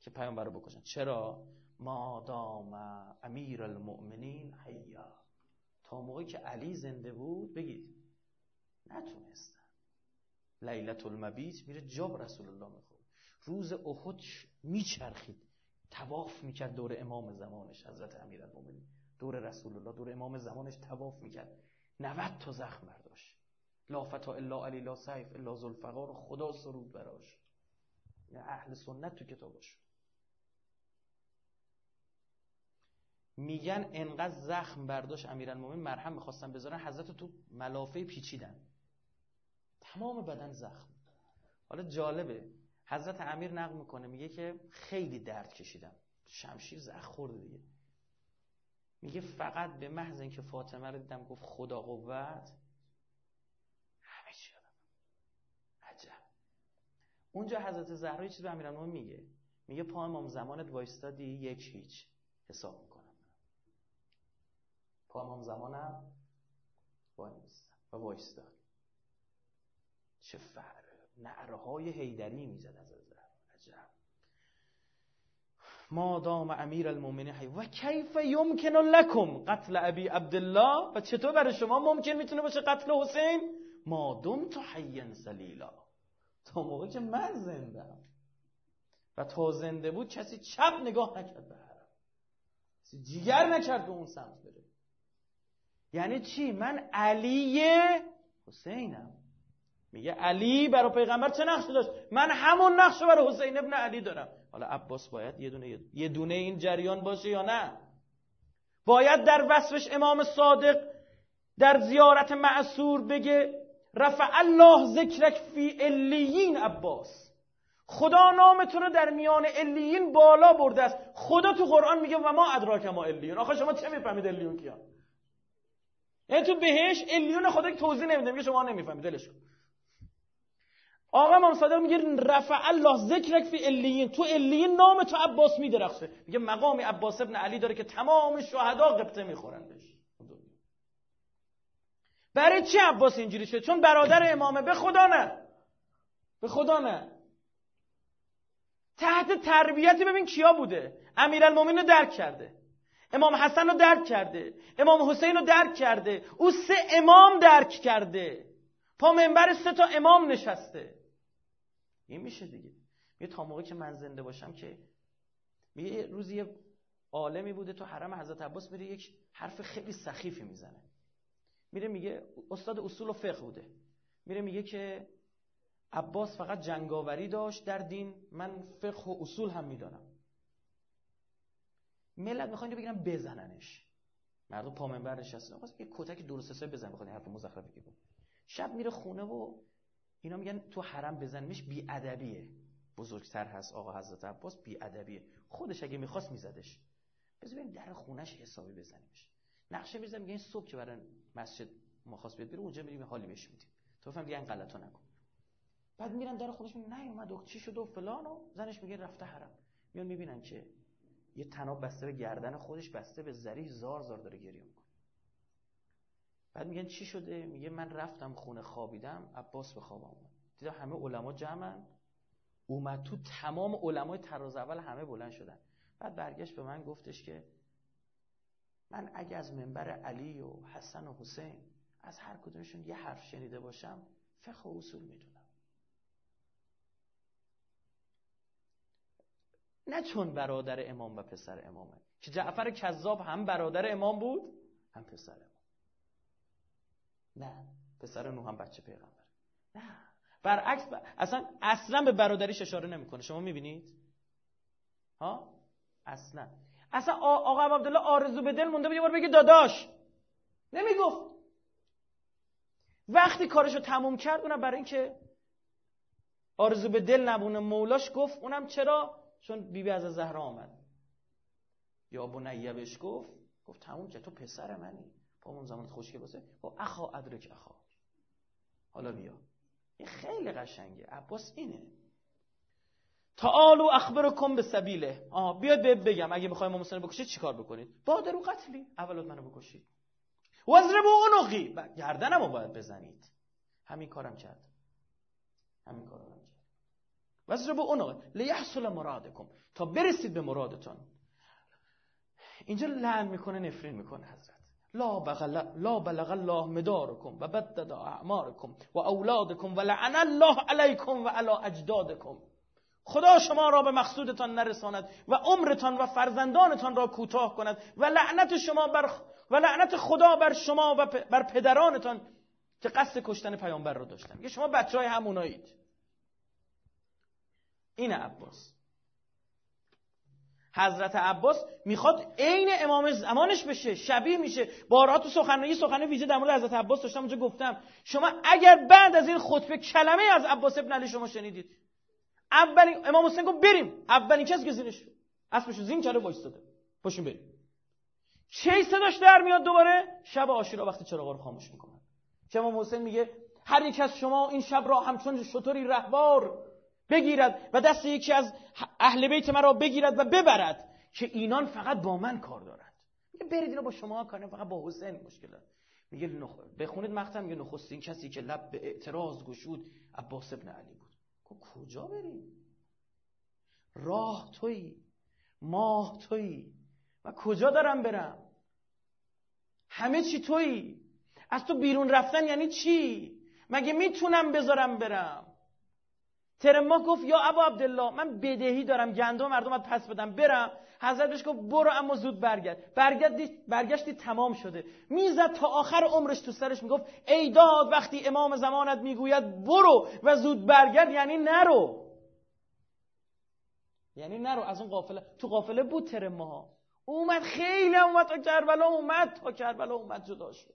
که پیامبر رو بکشن. چرا؟ ما دام امیر المؤمنین حیا. تا موقعی که علی زنده بود بگید نتونستن. لیلت المبیت میره جاب رسول الله می‌خورد روز احد میچرخید. تواف می‌کرد دور امام زمانش حضرت امیر المؤمنین دور رسول الله دور امام زمانش تواف می‌کرد. 90 تا زخم برداشت. لا فتا الا علی لا سیف الا ذوالفقار خدا سرود براش. اهل سنت تو کتابش. میگن انقدر زخم برداشت امیرالمومنین مرهم می‌خواستن بذارن حضرت تو ملافه پیچیدن. تمام بدن زخم. حالا جالبه حضرت امیر نقل می‌کنه میگه که خیلی درد کشیدم. شمشیر زخم خورده دیگه. میگه فقط به محض اینکه فاطمه رو دیدم گفت خدا قوت همه چی عجب. اونجا حضرت زهرا یه چیز به امیرالمومنین میگه. میگه پا امام زمانت وایستادی یک هیچ. حساب می‌کنم. پا امام زمانم وای و وایستاد. چه فر نعرهای هیدری می‌زد از عجب. ما دام امیر المومنین حی و کیف یمکن لکم قتل ابی عبدالله؟ و چطور برای شما ممکن می‌تونه باشه قتل حسین؟ ما دم تو حین سلیلا. تا موقع که من زنده و تا زنده بود کسی چپ نگاه نکرد به حرم. کسی جیگر نکرد به اون سمت بره. یعنی چی؟ من علی حسینم. میگه علی برای پیغمبر چه نقشی داشت؟ من همون نقش برای حسین ابن علی دارم. حالا عباس باید یه دونه یه دونه این جریان باشه یا نه؟ باید در وصفش امام صادق در زیارت معصور بگه رفع الله ذکرک فی الیین عباس. خدا نامتون رو در میان الیین بالا برده است. خدا تو قرآن میگه و ما ادراک ما الیون آخه شما چه می‌فهمید الیون کیا یعنی تو بهش الیون خدا توضیح نمیده میگه شما نمی‌فهمید دلش آقا امام صادق میگه رفع الله ذکرک فی الیین تو الیین نام تو عباس میدرخشه. میگه مقام عباس ابن علی داره که تمام شهدا قبطه می‌خورن بهش برای چی عباس اینجوری شد؟ چون برادر امامه. به خدا نه. به خدا نه. تحت تربیتی ببین کیا بوده. امیرالمومنین رو درک کرده. امام حسن رو درک کرده. امام حسین رو درک کرده. او سه امام درک کرده. پا منبر سه تا امام نشسته. این میشه دیگه. یه تا موقعی که من زنده باشم که یه روزی یه عالمی بوده تو حرم حضرت عباس میره یک حرف خیلی سخیفی می‌زنه. میره میگه استاد اصول و فقه بوده. میره میگه که عباس فقط جنگاوری داشت در دین من فقه و اصول هم می‌دانم. ملت می‌خوان بگیرن بزننش. مردم پا منبر نشستن. خواست یه کتک درست حسابی بزن بخواد حرف مزخرفی بود شب میره خونه و اینا میگن تو حرم بزنیمش بی ادبیه بزرگتر هست آقا حضرت عباس بی ادبیه خودش اگه می‌خواست میزدش. بذار بریم در خونش حسابی بزنیمش. نقشه می‌زنم میگه این صبح که برای مسجد ما خواست بیاد بره اونجا میریم حالی بهش میدیم. تو فهم دیگه غلطا نکن. بعد میرن در خونش میگن نه اومد چی شد و فلان و زنش میگه رفته حرم. میان می‌بینن که یه تناب بسته به گردن خودش بسته به زری زار زار داره گریه می‌کنه. بعد میگن چی شده؟ میگه من رفتم خونه خوابیدم عباس به خوابم اومد دیدم همه علما جمعن. اومد تو تمام علمای تراز اول همه بلند شدن. بعد برگشت به من گفتش که من اگه از منبر علی و حسن و حسین از هر کدومشون یه حرف شنیده باشم فقه و اصول می‌دونم. نه چون برادر امام و پسر امامه. که جعفر کذاب هم برادر امام بود هم پسر امام. نه. پسر نو هم بچه پیغمبر نه. برعکس اصلا اصلا به برادریش اشاره نمی‌کنه. شما می‌بینید؟ ها؟ اصلا. اصلا آقا عبدالله آرزو به دل مونده بود یه بار بگی داداش. نمی‌گفت. وقتی کارشو تموم کرد اونم برای اینکه آرزو به دل نبونه مولاش گفت اونم چرا؟ چون بیبی از زهرا آمد. یا بنیه بهش گفت گفت تموم که تو پسر منی. با اون زمان خوشگل باشه با اخا ادرک اخا. حالا بیا. این خیلی قشنگه. عباس اینه. تعالوا اخبرکم به سبیله آها بیاد به بگم. اگه می‌خوایم امام حسین بکشید چیکار بکنید؟ بادرو قتلی. اول منو بکشید. وزربو اونقی گردنمو باید بزنید. همین کارم کرد. همین کارم کرد. وزربو اونقی لیحصل مرادکم. تا برسید به مرادتان. اینجا لعن می‌کنه نفرین می‌کنه حضرت. لا, لا بلغ الله مدارکم و بدد اعمارکم و اولادکم و لعن الله علیکم و علی اجدادکم. خدا شما را به مقصودتان نرساند و عمرتان و فرزندانتان را کوتاه کند و لعنت شما بر و لعنت خدا بر شما و بر پدرانتان که قصد کشتن پیامبر را داشتن. شما بچه های همونایید. این عباس. حضرت عباس می‌خواد عین امام زمانش بشه شبیه میشه. بارها تو سخنرانی سخنرانی ویژه در مورد حضرت عباس داشتم اونجا گفتم شما اگر بعد از این خطبه کلمه از عباس ابن علی شما شنیدید اولین امام حسین گفت بریم. اولین کس که زینش اسمش زین کرده وایستاده. پاشون بریم. چه صداش در میاد دوباره؟ شب عاشورا وقتی چراغا رو خاموش می‌کنن که امام حسین میگه هر یک از شما این شب را همچون شطوری رهوار. بگیرد و دست یکی از اهل بیت مرا بگیرد و ببرد که اینان فقط با من کار دارد میگه برید اینو با شما کار فقط با حسین مشکل دارد میگه نخ... بخونید مقطع میگه نخستین کسی که لب به اعتراض گشود عباس ابن علی بود. کجا بریم؟ راه تویی ماه تویی و کجا دارم برم؟ همه چی تویی. از تو بیرون رفتن یعنی چی؟ مگه می‌تونم بذارم برم؟ ترما گفت یا ابا عبدالله من بدهی دارم گندم مردم پس بدم برم. حضرت بهش گفت برو اما زود برگرد. برگشتی برگشتی تمام شده. می‌زد تا آخر عمرش تو سرش می‌گفت ای داد وقتی امام زمانت می‌گوید برو و زود برگرد یعنی نرو. یعنی نرو. از اون قافله تو قافله بود ترما اومد خیلی اومد تا کربلا اومد تا کربلا اومد جدا شد.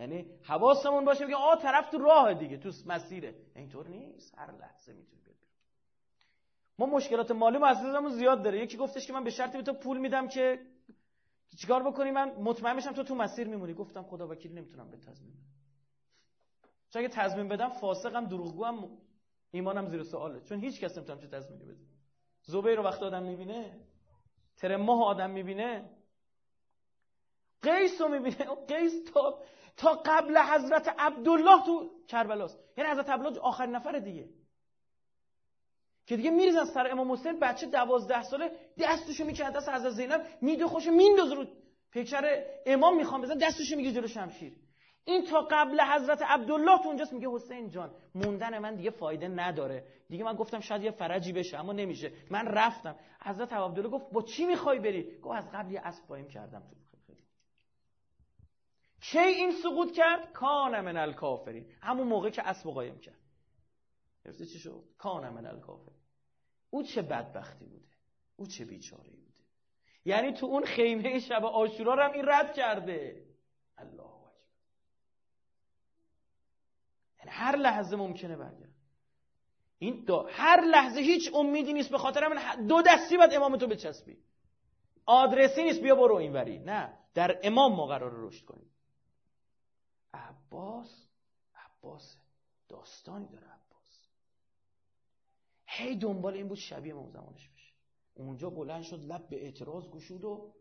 یعنی حواسمون باشه بگه آ طرف تو راه دیگه تو مسیره. اینطور نیست. هر لحظه می‌تونی بیاد ما مشکلات مالی مؤسسمون زیاد داره. یکی گفتش که من به شرطی به تو پول میدم که چیکار بکنی؟ من مطمئن میشم تو تو مسیر میمونی. گفتم خدا وکیل نمی‌تونم به تضمین بدم. چون اگه تضمین بدم فاسقم دروغگوام ایمانم زیر سواله. چون هیچ کس نمی‌تونه چه تضمینی بده. زبیر رو وقت آدم می‌بینه ترماه آدم می‌بینه قیس رو می‌بینه. قیس تا تا قبل حضرت عبدالله تو کربلاست. یعنی حضرت عبدالله آخرین نفر دیگه. که دیگه میریزن سر امام حسین بچه دوازده ساله دستشو می‌کنه دست حضرت زینب میده خوش میندازه رو پیکر امام می‌خوام بزن دستشو میگه جلو شمشیر. این تا قبل حضرت عبدالله تو اونجاست میگه حسین جان موندن من دیگه فایده نداره. دیگه من گفتم شاید یه فرجی بشه اما نمیشه. من رفتم. حضرت عبدالله گفت با چی می‌خوای بری؟ گفت از قبل یه اسب قایم کردم تو. کی این سقوط کرد؟ کان من الکافرین. همون موقع که اسب قایم کرد. گرفتی چی شد؟ کان من الکافرین. او چه بدبختی بوده. او چه بیچاره بوده. یعنی تو اون خیمه شب آشورا هم این رد کرده. الله اکبر. یعنی هر لحظه ممکنه برگرد. این دو هر لحظه هیچ امیدی نیست به خاطر من دو دستی باید امامتو بچسبی. آدرسی نیست بیا برو اینوری. نه در امام ما قرار رشد کنیم. عباس عباس داستانی داره عباس. هی دنبال این بود شبیه امام زمانش بشه. اونجا بلند شد لب به اعتراض گشود و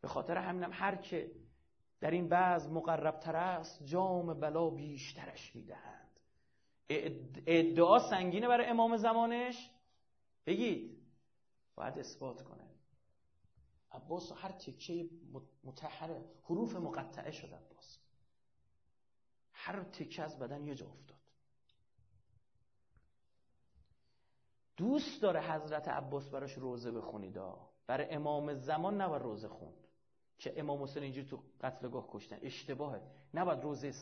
به خاطر همینم هر که در این بعض مقرب است جام بلا بیشترش می‌دهند. ادعا سنگینه برای امام زمانش. بگید. باید اثبات کنه. عباس هر تکه متحره. حروف مقطعه شد عباس. هر تکه از بدن یه جا افتاد. دوست داره حضرت عباس براش روزه بخونید برای امام زمان نباید روزه خوند. که امام حسین اینجور تو قتلگاه کشتن. اشتباهه. نباید روزه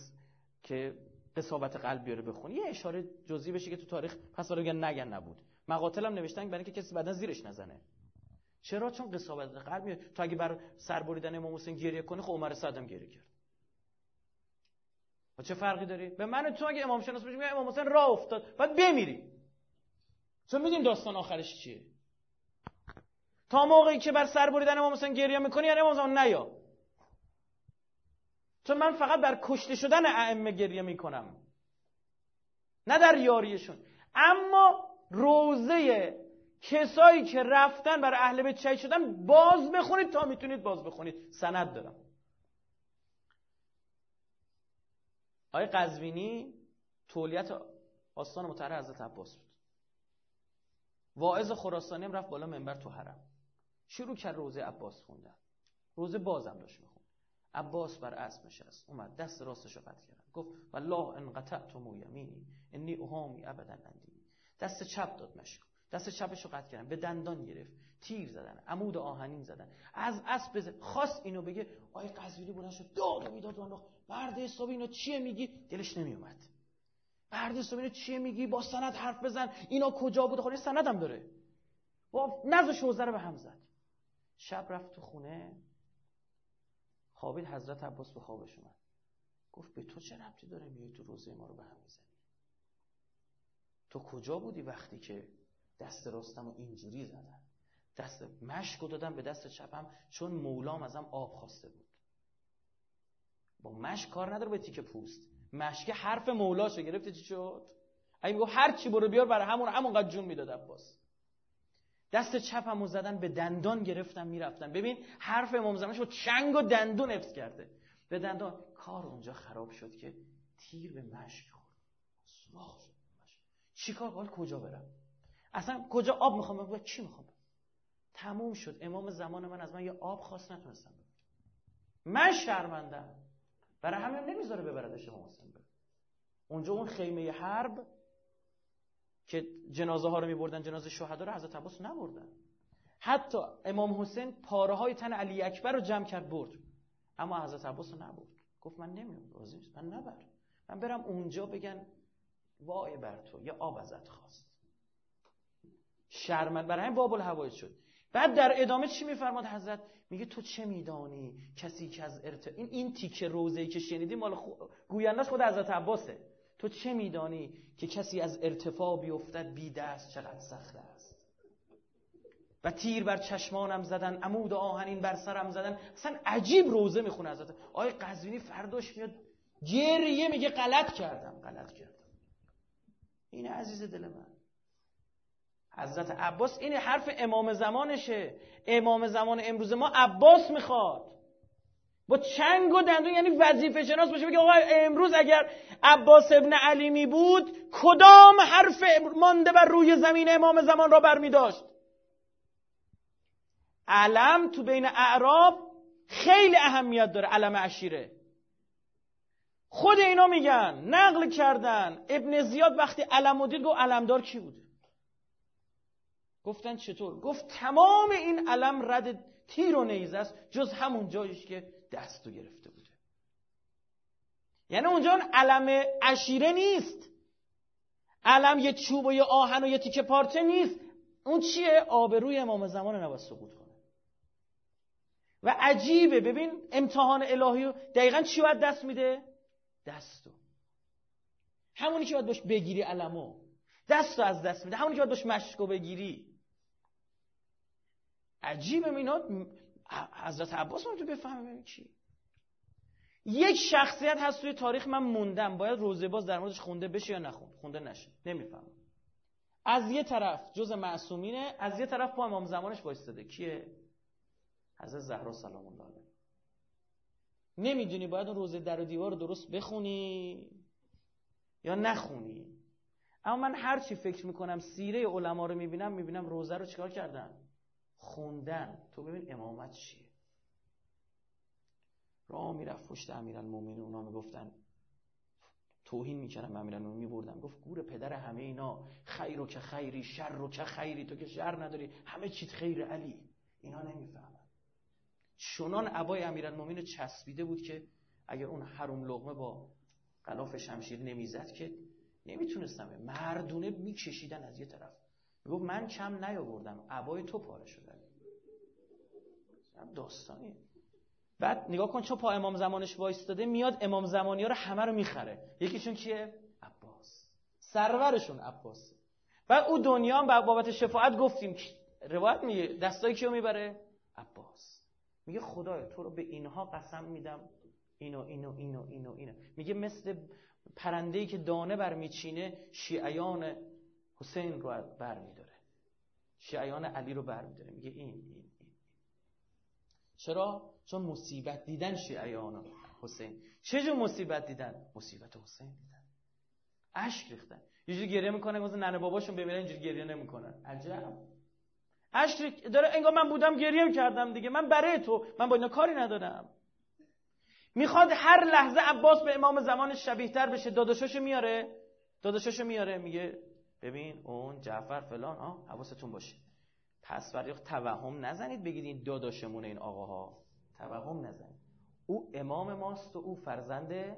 که قصابت قلب بیاره بخونی. یه اشاره جزئی بشه که تو تاریخ پس بگن نگن نبود. مقاتلم نوشتن برای اینکه کسی بعدا زیرش نزنه. چرا؟ چون قصابت قلب میاد. تو اگه بر سر بریدن امام حسین گریه کنی خب عمر صدم گریه کرد. و چه فرقی داری؟ به من تو اگه امام شناس بشی امام حسین راه افتاد بعد بمیری. چون میدیم داستان آخرش چیه. تا موقعی که بر سر بریدن امام حسین گریه می‌کنی یعنی امام زمان نیا. چون من فقط بر کشته شدن ائمه گریه می‌کنم. نه در یاریشون. اما روزه کسایی که رفتن برای اهل بیت شهید شدن باز بخونید تا می‌تونید باز بخونید. سند دارم آقای قزوینی تولیت آستان مطهر حضرت عباس بود. واعظ خراسانی هم رفت بالا منبر تو حرم. شروع کرد روزه عباس خوندن. روزه بازم داشت می‌خوند. عباس بر اسب نشست. اومد دست راستش رو قطع کرد. گفت والله ان قطعتم یمینی انی اهامی ابدا دست چپ داد مشک دست چپش رو قطع کردن به دندان گرفت تیر زدن عمود آهنین زدن. از اسب بزن خواست اینو بگه آیه قزوینی بلند شد داد و بیداد و مرد حسابی اینو چیه میگی؟ دلش نمیومد مرد حسابی اینو چیه میگی؟ با سند حرف بزن. اینا کجا بوده خود سندم داره. با نزد شوزه رو به هم زد. شب رفت تو خونه. خوابید حضرت عباس به خوابش اومد. گفت به تو چه ربطی داره میای تو روزه ما رو به هم می‌زنی؟ تو کجا بودی وقتی که دست راستم اینجوری زدن. دست مشک دادم به دست چپم چون مولام ازم آب خواسته بود. با مشک کار نداره به تیک پوست. مشک حرف مولاشو گرفتی چی شد؟ اگه میگو هر چی برو بیار برای همون همونقدر جون می‌داد عباس. دست چپمو زدن به دندان گرفتم می‌رفتم. ببین حرف امام زمانش با چنگ و دندون حفظ کرده. به دندان کار اونجا خراب شد که تیر به مشک خورد. سراخ شد. چیکار؟ حال کجا برم؟ اصلا کجا آب می‌خوام بگم چی می‌خوام تموم شد. امام زمان من از من یه آب خواست نتونستم من شرمندم. برای همین نمی‌ذاره ببردش امام حسین اونجا اون خیمه حرب که جنازه ها رو میبردن جنازه شهدا رو حضرت عباس نبردن. حتی امام حسین پاره های تن علی اکبر رو جمع کرد برد. اما حضرت عباس رو نبرد. گفت من نمیام راضی من نبر من برم اونجا بگن وای بر تو یه آب ازت خواست. شرمند برای همین باب الهوایج شد. بعد در ادامه چی میفرماد حضرت؟ میگه تو چه میدانی کسی که از ارت... این این تیکه روزه که شنیدی مال خو... گویندش خود حضرت عباسه. تو چه میدانی که کسی از ارتفاع بیفتد بی دست چقدر سخت است؟ و تیر بر چشمانم زدن عمود آهنین بر سرم زدن. اصلا عجیب روزه می‌خونه حضرت. آقای قزوینی فرداش میاد گریه میگه غلط کردم غلط کردم. این عزیز دل من. حضرت عباس این حرف امام زمانشه. امام زمان امروز ما عباس می‌خواد. با چنگ و دندون یعنی وظیفه شناس باشه بگه آقا امروز اگر عباس ابن علی می بود کدام حرف مانده بر روی زمین امام زمان را برمی داشت؟ علم تو بین اعراب خیلی اهمیت داره علم عشیره. خود اینا میگن نقل کردن. ابن زیاد وقتی علم دید گفت علمدار کی بوده؟ گفتن چطور؟ گفت تمام این علم رد تیر و نیزه است جز همون جایش که دستو گرفته بوده. یعنی اونجا اون علم عشیره نیست. علم یه چوب و یه آهن و یه تیکه پارچه نیست. اون چیه؟ آبروی امام زمان نباید سقوط کنه. و عجیبه. ببین امتحان الهی دقیقا چی باید دست میده؟ دستو همونی که باید باش بگیری علمو دستو از دست میده. همونی که باید باش مشکو بگیری. عجیبه اینا حضرت عباس ما تو بفهمه چی. یک شخصیت هست توی تاریخ من موندم. باید روزه باز در موردش خونده بشه یا نخوند. خونده نشه. نمی‌فهمم. از یه طرف جز معصومینه از یه طرف با امام زمانش وایستاده. کیه؟ حضرت زهرا سلام الله علیها نمی‌دونی باید اون روزه در و دیوار درست بخونی یا نخونی. اما من هر چی فکر می‌کنم سیره علما رو می‌بینم می‌بینم روزه رو چیکار کردن؟ خوندن. تو ببین امامت چیه؟ راه می‌رفت پشت امیرالمومنین اونا می‌گفتن توهین می‌کردن امیرالمومنین میبردن. گفت گور پدر همه اینا خیر و که خیری شر و که خیری. تو که شر نداری. همه چیت خیر علی. اینا نمی‌فهمن. چنان عبای امیرالمومنین چسبیده بود که اگر اون حروم لغمه با غلاف شمشیر نمی‌زد که نمی‌تونستم. مردونه میکشیدن از یه طرف. گفت من کم نیاوردم عبای تو پاره شده. داستانی بعد نگاه کن چون پا امام زمانش وایستاده میاد امام زمانی ها رو همه رو می‌خره. یکیشون کیه؟ عباس. سرورشون عباس. بعد او دنیا هم بابت شفاعت گفتیم. روایت میگه دستای کیو می‌بره؟ عباس. میگه خدایا تو رو به اینها قسم میدم. اینو اینو اینو اینو اینو. میگه مثل پرنده‌ای که دانه برمیچینه شیعیان حسین رو برمیداره شیعیان علی رو برمیداره میگه این این این چرا؟ چون مصیبت دیدن شیعیان حسین. چه جور مصیبت دیدن؟ مصیبت حسین دیدن. اشک ریختن. یه جوری گریه می‌کنه مثل ننه باباشون بمیرن اینجوری گریه نمی‌کنن. عجب. اشک داره انگار من بودم گریه کردم دیگه. من برای تو. من با اینا کاری ندارم. می‌خواد هر لحظه عباس به امام زمان شبیه تر بشه. داداشاشو میاره. داداشاشو میاره. میگه ببین اون جعفر فلان ها حواستون باشه. پس برای توهم نزنید بگید این داداشمونه این آقاها. توهم نزنید. او امام ماست و او فرزند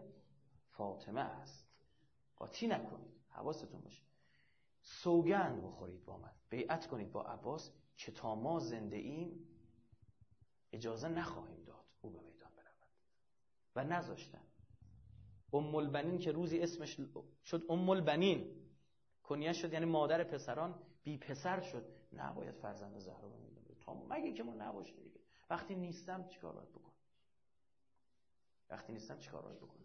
فاطمه است. قاطی نکنید. حواستون باشه. سوگند بخورید با من. بیعت کنید با عباس که تا ما زنده ایم اجازه نخواهیم داد او به میدان برود. و نذاشتن. ام البنین که روزی اسمش شد ام البنین. کنیه شد یعنی مادر پسران بی پسر شد. نباید فرزند زهرا به میدان تا مگه که ما نباشه دیگه. وقتی نیستم چیکار باید بکنم؟ وقتی نیستم چیکار باید بکنم؟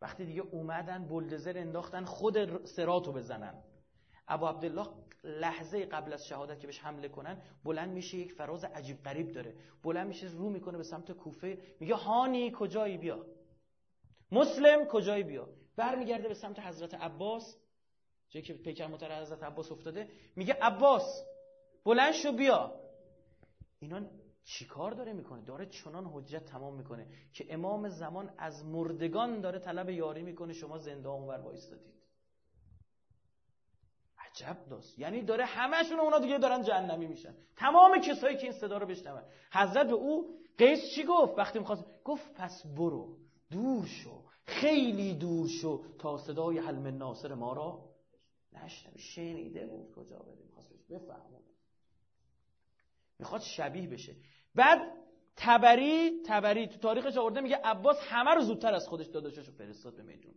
وقتی دیگه اومدن بلدزر انداختن خود سراتو بزنن. ابو عبدالله لحظه قبل از شهادت که بهش حمله کنن بلند میشه یک فراز عجیب غریب داره. بلند میشه رو می‌کنه به سمت کوفه. میگه هانی کجایی بیا. مسلم کجایی بیا. برمیگرده به سمت حضرت عباس. جایی که پیکر متر حضرت عباس افتاده میگه عباس بلند شو بیا. اینا چیکار داره می‌کنه؟ داره چنان حجت تمام می‌کنه که امام زمان از مردگان داره طلب یاری می‌کنه شما زنده اونور وایستادید. عجب داست. یعنی داره همشون اونا دیگه دارن جهنمی میشن. تمام کسایی که این صدا رو بشنون. حضرت به او قیس چی گفت وقتی می‌خواست؟ گفت پس برو دور شو خیلی دور شو تا صدای حلم ناصر ما را نشنوی شنیده بود کجا بده می‌خواست بفهمونه. می‌خواد شبیه بشه. بعد تبری تبری تو تاریخش آورده میگه عباس همه رو زودتر از خودش داداشاشو فرستاد به میدون.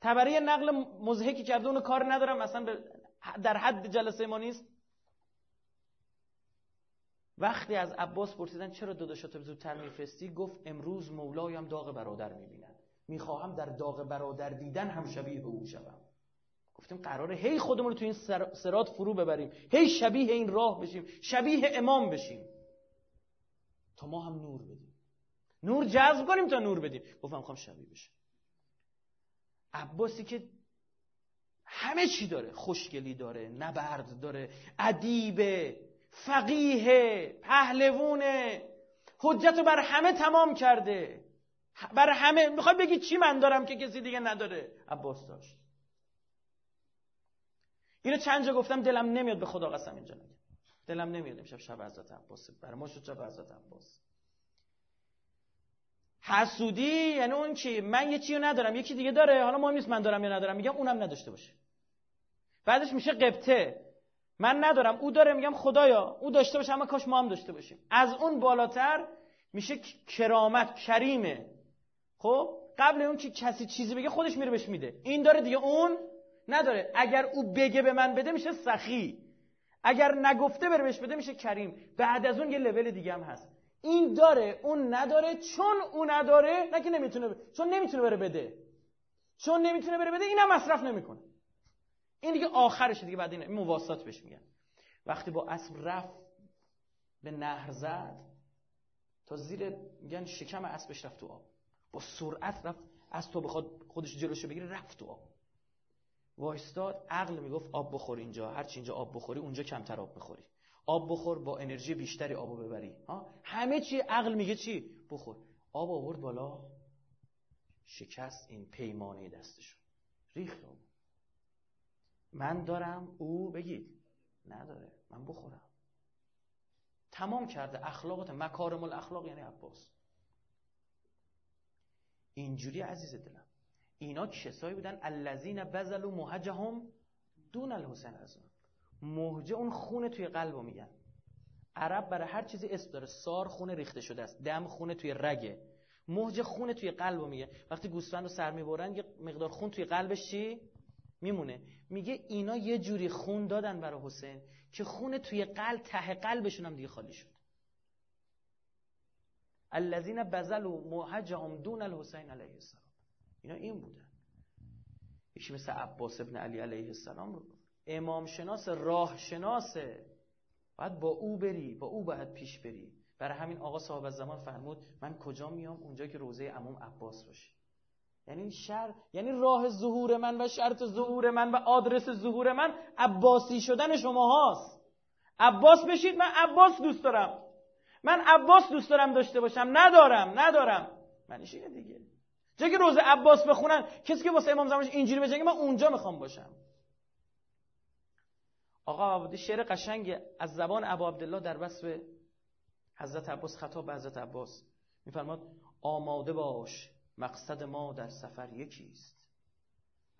تبری نقل مزهکی کرده اونو کار ندارم اصلا در حد جلسه ما نیست. وقتی از عباس پرسیدن چرا داداشاتو زودتر میفرستی گفت امروز مولایم داغ برادر می‌بینن می‌خواهم در داغ برادر دیدن هم شبیه او شوم. گفتیم قراره هی خودمون رو تو این سرات فرو ببریم. هی شبیه این راه بشیم. شبیه امام بشیم. تا ما هم نور بدیم. نور جذب کنیم تا نور بدیم. گفتم می‌خوام شبیه بشم. عباسی که همه چی داره. خوشگلی داره نبرد داره ادیب فقیه پهلوونه. حجت رو بر همه تمام کرده. بر همه می‌خوای بگی چی من دارم که کسی دیگه نداره؟ عباس داشت. اینو چند جا گفتم دلم نمیاد به خدا قسم اینجا نگم. دلم نمیاد امشب شب حضرت عباس برای ما شد شب حضرت عباس. حسودی یعنی اون چی؟ من یه چیو ندارم یکی دیگه داره حالا مهم نیست من دارم یا ندارم میگم اونم نداشته باشه. بعدش میشه قبطه. من ندارم او داره میگم خدایا او داشته باشه اما کاش ما هم داشته باشیم. از اون بالاتر میشه کرامت کریمه. خب؟ قبل اون که کسی چیزی بگه خودش میره بهش میده. این داره دیگه اون نداره. اگر او بگه به من بده میشه سخی. اگر نگفته بره بهش بده میشه کریم. بعد از اون یه لول دیگه هم هست. این داره اون نداره. چون اون نداره نه که نمی‌تونه ب... چون نمی‌تونه بره بده. چون نمی‌تونه بره بده اینم مصرف نمی‌کنه. این دیگه آخرشه دیگه بعد این مواسات بهش میگن. وقتی با اسب رفت به نهر زد تا زیر میگن شکم اسبش رفت تو آب. با سرعت رفت. از تو بخواد خودش جلوشو بگیره رفت تو آب. وایستاد عقل می‌گفت آب بخور اینجا هرچی اینجا آب بخوری اونجا کمتر آب بخوری. آب بخور با انرژی بیشتری آبو ببری. ها؟ همه چی عقل میگه چی؟ بخور. آب آورد بالا. شکست این پیمانه دستشون. ریخت من دارم او بگید. نداره. من بخورم. تمام کرده. اخلاقات مکارم الاخلاق یعنی عباس. اینجوری عزیز دلم. اینا کسایی بودن الذین بذلوا مهجهم دون الحسین از مهجه اون خونه توی قلبو میگن. عرب برای هر چیزی اسم داره. سار خونه ریخته شده است. دم خونه توی رگه. مهجه خونه توی قلبو میگه. وقتی گوسفند رو سر می‌برن یه مقدار خون توی قلبش چی؟ میمونه. میگه اینا یه جوری خون دادن برای حسین که خون توی قلب ته قلبشون هم دیگه خالی شد. الذین بذلوا محجهم دون الحسین علیه السلام. اینا این بودن یکی مثل عباس ابن علی علیه السلام امام شناس راه شناسه باید با او بری با او باید پیش بری. برای همین آقا صاحب زمان فرمود من کجا میام؟ اونجا که روزه عموم عباس باشه. یعنی شر یعنی راه ظهور من و شرط ظهور من و آدرس ظهور من عباسی شدن شما هاست. عباس بشید من عباس دوست دارم. من عباس دوست دارم داشته باشم. ندارم ندارم. اینه دیگه. جایی که روز عباس بخونن کسی که واسه امام زمانش اینجوری بجنگه من اونجا می‌خوام باشم. آقا عبادی شعر قشنگ از زبان ابا عبدالله در وصف حضرت عباس خطاب به حضرت عباس. میفرماد آماده باش مقصد ما در سفر یکیست.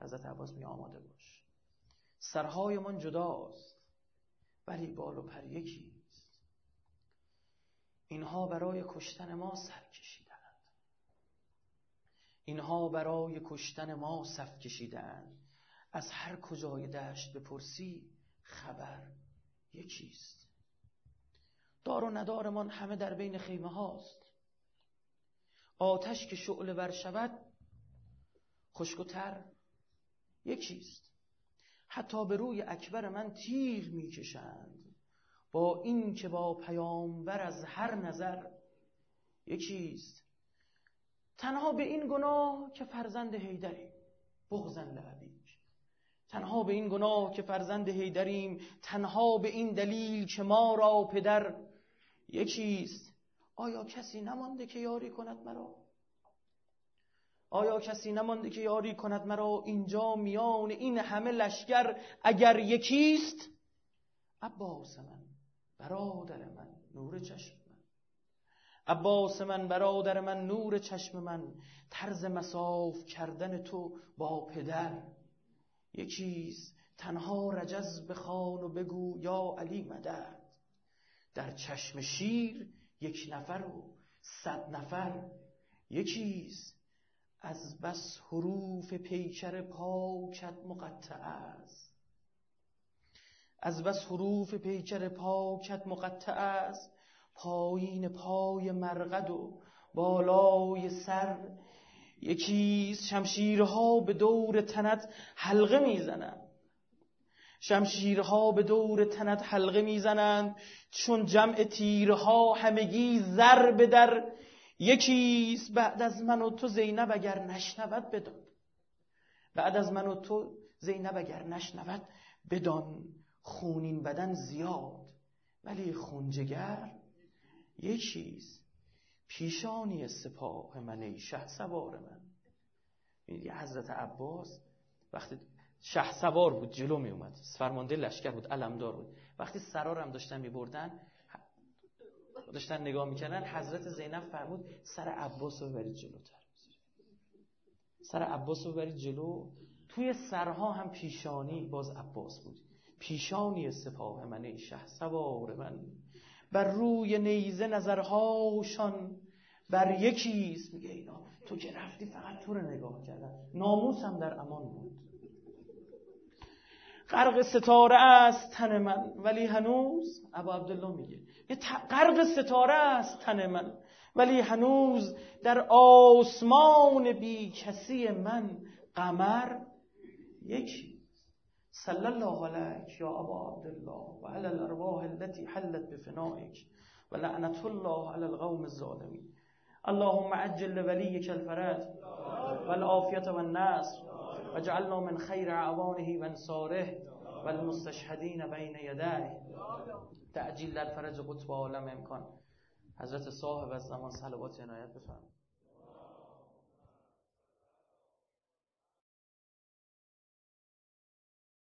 حضرت عباس می آماده باش. سرهای من جداست ولی بال و پر یکیست. اینها برای کشتن ما سر کشیدند اینها برای کشتن ما صف کشیدند. از هر کجای دشت بپرسی خبر یکیست. دار و ندارمان همه در بین خیمه هاست. آتش که شعله ور شود خشک و تر یکیست. حتی به روی اکبر من تیر می‌کشند. با این که با پیامبر از هر نظر یکیست. تنها به این گناه که فرزند هیدریم بغزن لعبیک تنها به این گناه که فرزند هیدریم تنها به این دلیل که ما را پدر یکیست آیا کسی نمانده که یاری کند مرا؟ آیا کسی نمانده که یاری کند مرا اینجا میان این همه لشکر اگر یکیست عباس من برادر من نور چشم. عباس من برادر من نور چشم من طرز مساف کردن تو با پدر. یکیست تنها رجز بخوان و بگو یا علی مدد. در چشم شیر یک نفر و صد نفر. یکیست از بس حروف پیکر پاکت مقطع است. از بس حروف پیکر پاکت مقطع است. پایین پای مرقد و بالای سر. یکیست شمشیرها به دور تنت حلقه می‌زنند. شمشیرها به دور تنت حلقه می‌زنند. چون جمع تیرها همگی ضرب در یکیست بعد از من و تو زینب اگر نشنود بدان. بعد از من و تو زینب اگر نشنود بدان. خونین بدن زیاد ولی خونجگر یکیست پیشانی سپاه من ای شه سوار من. میدی حضرت عباس وقتی شه سوار بود جلو می اومد. فرمانده لشکر بود علمدار بود. وقتی سرارم داشتن می بردن داشتن نگاه می‌کردن حضرت زینب فرمود سر عباس رو ببرید جلوتر. سر عباس رو ببرید جلو. توی سرها هم پیشانی باز عباس بود. پیشانی سپاه من ای شه سوار من. بر روی نیزه نظرهاشان بر یکیست میگه اینا تو که رفتی فقط تو رو نگاه کردن. ناموسم در امان بود. غرق ستاره است تن من. ولی هنوز ابو عبدالله میگه غرق ستاره است تن من. ولی هنوز در آسمان بی کسی من قمر یکی. صلی الله علیک یا ابا عبدالله و علی الارواح التي حلت بفنائک و لعنت الله علی القوم الظالمین اللهم عجل لوليك الفرج والعافية والنصر وجعلنا من خیر اعوانه و انصاره و المستشهدین بین یدیه تعجیل در قطب عالم امکان. حضرت صاحب از زمان صلوات عنایت بفرمایید.